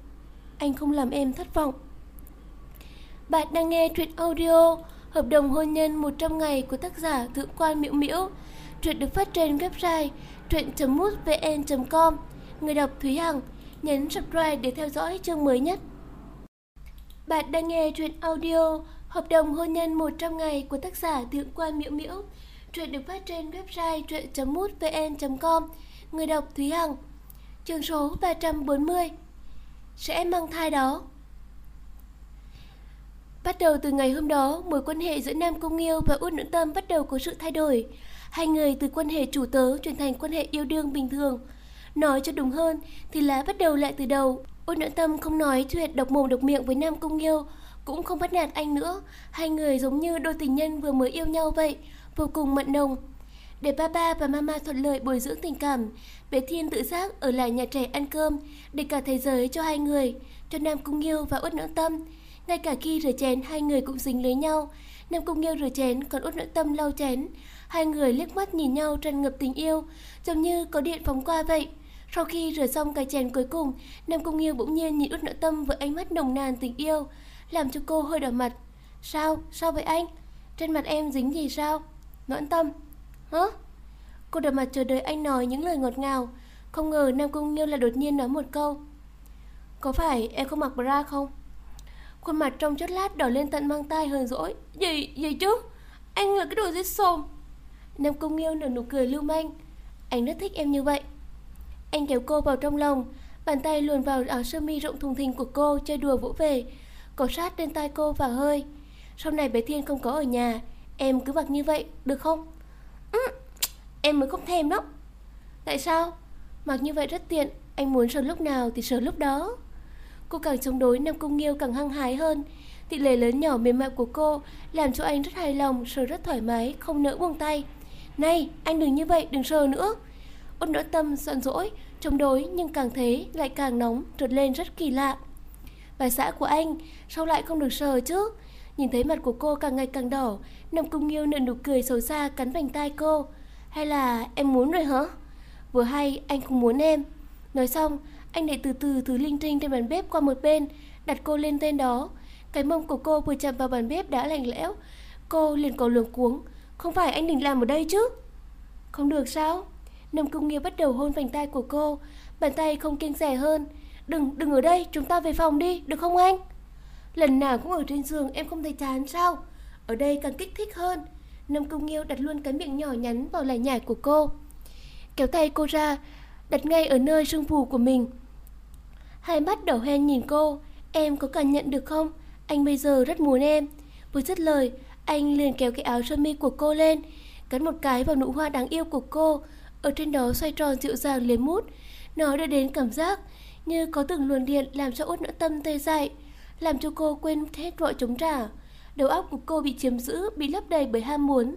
anh không làm em thất vọng. Bạn đang nghe truyện audio Hợp đồng hôn nhân 100 ngày của tác giả Thượng quan Miễu Miễu. Truyện được phát trên website truyện.mútvn.com. Người đọc Thúy Hằng, nhấn subscribe để theo dõi chương mới nhất. Bạn đang nghe truyện audio Hợp đồng hôn nhân 100 ngày của tác giả Thượng quan Miễu Miễu. Truyện được phát trên website truyện.mútvn.com. Người đọc Thúy Hằng. Chương số 340. Sẽ mang thai đó. Bắt đầu từ ngày hôm đó, mối quan hệ giữa Nam Cung Nghiêu và Út Nữ Tâm bắt đầu có sự thay đổi. Hai người từ quan hệ chủ tớ chuyển thành quan hệ yêu đương bình thường. Nói cho đúng hơn thì là bắt đầu lại từ đầu. Út Nữ Tâm không nói chuyện độc mồm độc miệng với Nam Cung Nghiêu, cũng không bắt nạt anh nữa. Hai người giống như đôi tình nhân vừa mới yêu nhau vậy, vô cùng mận nồng. Để Papa và mama thuận lợi bồi dưỡng tình cảm, bé Thiên tự giác ở lại nhà trẻ ăn cơm để cả thế giới cho hai người, cho Nam Cung Nghiêu và Út Nữ Tâm. Ngay cả khi rửa chén hai người cũng dính lấy nhau Nam Cung Nghiêu rửa chén còn út nội tâm lau chén Hai người liếc mắt nhìn nhau tràn ngập tình yêu Giống như có điện phóng qua vậy Sau khi rửa xong cái chén cuối cùng, Nam Cung Nghiêu bỗng nhiên nhìn út nợ tâm với ánh mắt nồng nàn tình yêu, làm cho cô hơi đỏ mặt. Sao? Sao vậy anh? Trên mặt em dính gì sao? Noãn tâm. Hả? Cô đỏ mặt chờ đợi anh nói những lời ngọt ngào. Không ngờ Nam Cung Nghiêu là đột nhiên nói một câu. Có phải em không mặc bra không? Khuôn mặt trong chốt lát đỏ lên tận mang tai hờn dỗi. Gì, gì chứ? Anh là cái đồ giết xồm. Nam Cung Nghiêu nở nụ cười lưu manh. Anh rất thích em như vậy. Anh kéo cô vào trong lòng, bàn tay luồn vào áo sơ mi rộng thùng thình của cô chơi đùa vỗ về, cọ sát lên tai cô và hơi. Sau này bé Thiên không có ở nhà, em cứ mặc như vậy, được không? Ừ, em mới không thèm đó. Tại sao? Mặc như vậy rất tiện, anh muốn sờ lúc nào thì sờ lúc đó. Cô càng chống đối Nam Cung Nghiêu càng hăng hái hơn. Tỷ lệ lớn nhỏ mềm mại của cô làm cho anh rất hài lòng, sờ rất thoải mái, không nỡ buông tay. Này, anh đừng như vậy, đừng sờ nữa. Ôn đỡ tâm giận dỗi, chống đối nhưng càng thế lại càng nóng, trượt lên rất kỳ lạ. Bà xã của anh, sao lại không được sờ chứ? Nhìn thấy mặt của cô càng ngày càng đỏ, Nam Cung Nghiêu nở nụ cười xấu xa cắn vành tai cô. Hay là em muốn rồi hả? Vừa hay anh cũng muốn em. Nói xong, anh để từ từ thứ linh tinh trên bàn bếp qua một bên, đặt cô lên tên đó. Cái mông của cô vừa chạm vào bàn bếp đã lạnh lẽo. Cô liền có luồng cuống. Không phải anh định làm ở đây chứ? Không được sao? Nam Cung Nghiêu bắt đầu hôn vành tay của cô, bàn tay không kiêng rẻ hơn. Đừng, đừng ở đây, chúng ta về phòng đi, được không anh? Lần nào cũng ở trên giường em không thấy chán sao? Ở đây càng kích thích hơn. Nam Cung Nghiêu đặt luôn cái miệng nhỏ nhắn vào lại nhải của cô. Kéo tay cô ra, đặt ngay ở nơi sưng phù của mình. Hai mắt đỏ hoe nhìn cô, em có cảm nhận được không? Anh bây giờ rất muốn em. Vừa dứt lời, anh liền kéo cái áo sơ mi của cô lên, cắn một cái vào nụ hoa đáng yêu của cô, ở trên đó xoay tròn dịu dàng liếm mút. Nó đưa đến cảm giác như có từng luồng điện làm cho út nỗi tâm tê dại, làm cho cô quên hết mọi chống trả. Đầu óc của cô bị chiếm giữ, bị lấp đầy bởi ham muốn.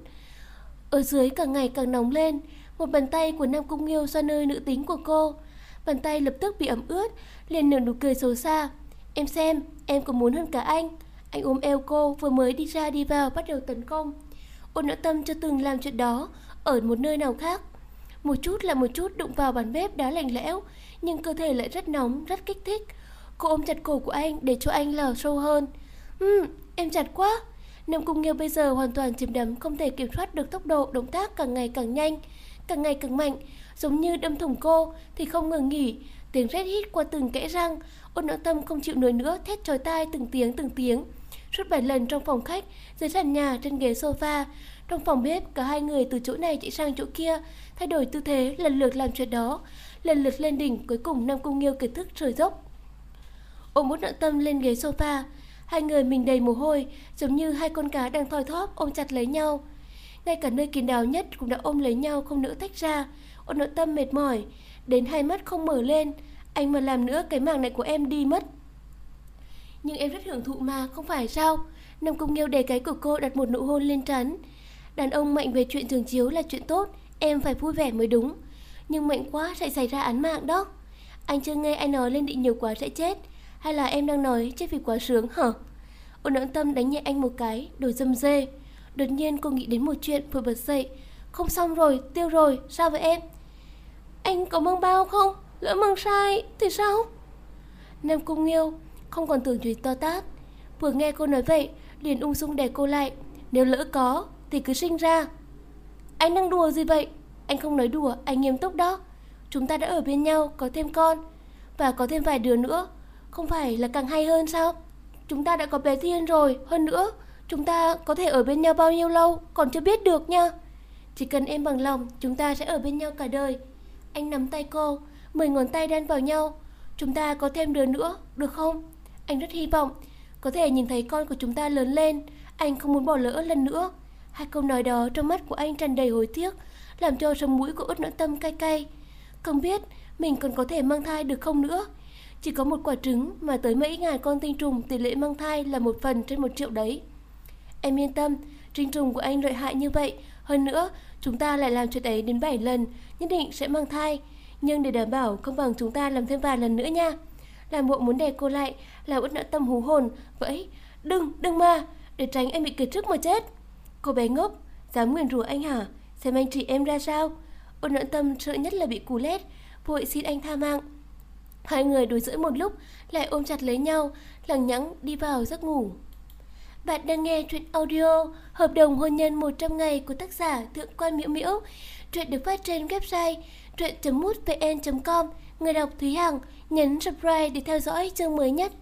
Ở dưới càng ngày càng nóng lên, một bàn tay của Nam Cung Nghiêu xoa nơi nữ tính của cô. Bàn tay lập tức bị ẩm ướt, liền nở nụ cười xấu xa. Em xem, em có muốn hơn cả anh. Anh ôm eo cô, vừa mới đi ra đi vào bắt đầu tấn công. Ôn nỡ tâm chưa từng làm chuyện đó ở một nơi nào khác. Một chút là một chút đụng vào bàn bếp đá lạnh lẽo, nhưng cơ thể lại rất nóng, rất kích thích. Cô ôm chặt cổ của anh để cho anh lào sâu hơn. Ừ, em chặt quá. Nam Cung Nghiêu bây giờ hoàn toàn chìm đắm không thể kiểm soát được tốc độ động tác càng ngày càng nhanh, càng ngày càng mạnh, giống như đâm thủng cô thì không ngừng nghỉ, tiếng rét hít qua từng kẽ răng, ôn nỗi tâm không chịu nổi nữa thét chói tai từng tiếng từng tiếng. Suốt bảy lần trong phòng khách, dưới sàn nhà, trên ghế sofa, trong phòng bếp, cả hai người từ chỗ này chạy sang chỗ kia, thay đổi tư thế, lần lượt làm chuyện đó, lần lượt lên đỉnh, cuối cùng Nam Cung Nghiêu kết thức trời dốc. Ôm bút nội tâm lên ghế sofa, hai người mình đầy mồ hôi, giống như hai con cá đang thoi thóp ôm chặt lấy nhau. Ngay cả nơi kín đáo nhất cũng đã ôm lấy nhau không nỡ tách ra. Ôn nội tâm mệt mỏi, đến hai mắt không mở lên. Anh mà làm nữa cái màng này của em đi mất. Nhưng em rất hưởng thụ mà, không phải sao? Nam cùng Nghiêu để cái của cô đặt một nụ hôn lên trán. Đàn ông mạnh về chuyện giường chiếu là chuyện tốt, em phải vui vẻ mới đúng. Nhưng mạnh quá sẽ xảy ra án mạng đó. Anh chưa nghe anh nói lên định nhiều quá sẽ chết. Hay là em đang nói chết vì quá sướng hả? Ôn Nhẫn tâm đánh nhẹ anh một cái, đổi dâm dê. Đột nhiên cô nghĩ đến một chuyện vừa bật dậy. Không xong rồi, tiêu rồi, sao vậy em? Anh có mang bao không? Lỡ mang sai thì sao? Nam Cung Nghiêu không còn tưởng chuyện to tát. Vừa nghe cô nói vậy, liền ung dung đè cô lại. Nếu lỡ có, thì cứ sinh ra. Anh đang đùa gì vậy? Anh không nói đùa, anh nghiêm túc đó. Chúng ta đã ở bên nhau, có thêm con. Và có thêm vài đứa nữa. Không phải là càng hay hơn sao? Chúng ta đã có bé Thiên rồi, hơn nữa. Chúng ta có thể ở bên nhau bao nhiêu lâu, còn chưa biết được nha. Chỉ cần em bằng lòng, chúng ta sẽ ở bên nhau cả đời. Anh nắm tay cô, mười ngón tay đan vào nhau. Chúng ta có thêm đứa nữa, được không? Anh rất hy vọng có thể nhìn thấy con của chúng ta lớn lên. Anh không muốn bỏ lỡ lần nữa. Hai câu nói đó trong mắt của anh tràn đầy hối tiếc, làm cho sống mũi của út nỗi tâm cay cay. Không biết mình còn có thể mang thai được không nữa. Chỉ có một quả trứng mà tới mấy ngàn con tinh trùng tỷ lệ mang thai là một phần trên một triệu đấy. Em yên tâm, tinh trùng của anh lợi hại như vậy. Hơn nữa, chúng ta lại làm chuyện ấy đến 7 lần, nhất định sẽ mang thai. Nhưng để đảm bảo không bằng chúng ta làm thêm vài lần nữa nha. Làm bộ muốn đè cô lại, là út nợ tâm hú hồn. Vậy, đừng, đừng mà, để tránh em bị kiệt sức mà chết. Cô bé ngốc, dám nguyền rủa anh hả? Xem anh trị em ra sao? Út nợ tâm sợ nhất là bị cú lét. vội xin anh tha mạng. Hai người đối giữ một lúc, lại ôm chặt lấy nhau, lằng nhẵng đi vào giấc ngủ. Bạn đang nghe truyện audio Hợp đồng hôn nhân 100 ngày của tác giả Thượng quan Miễu Miễu. Truyện được phát trên website truyện.mútvn.com. Người đọc Thúy Hằng nhấn subscribe để theo dõi chương mới nhất.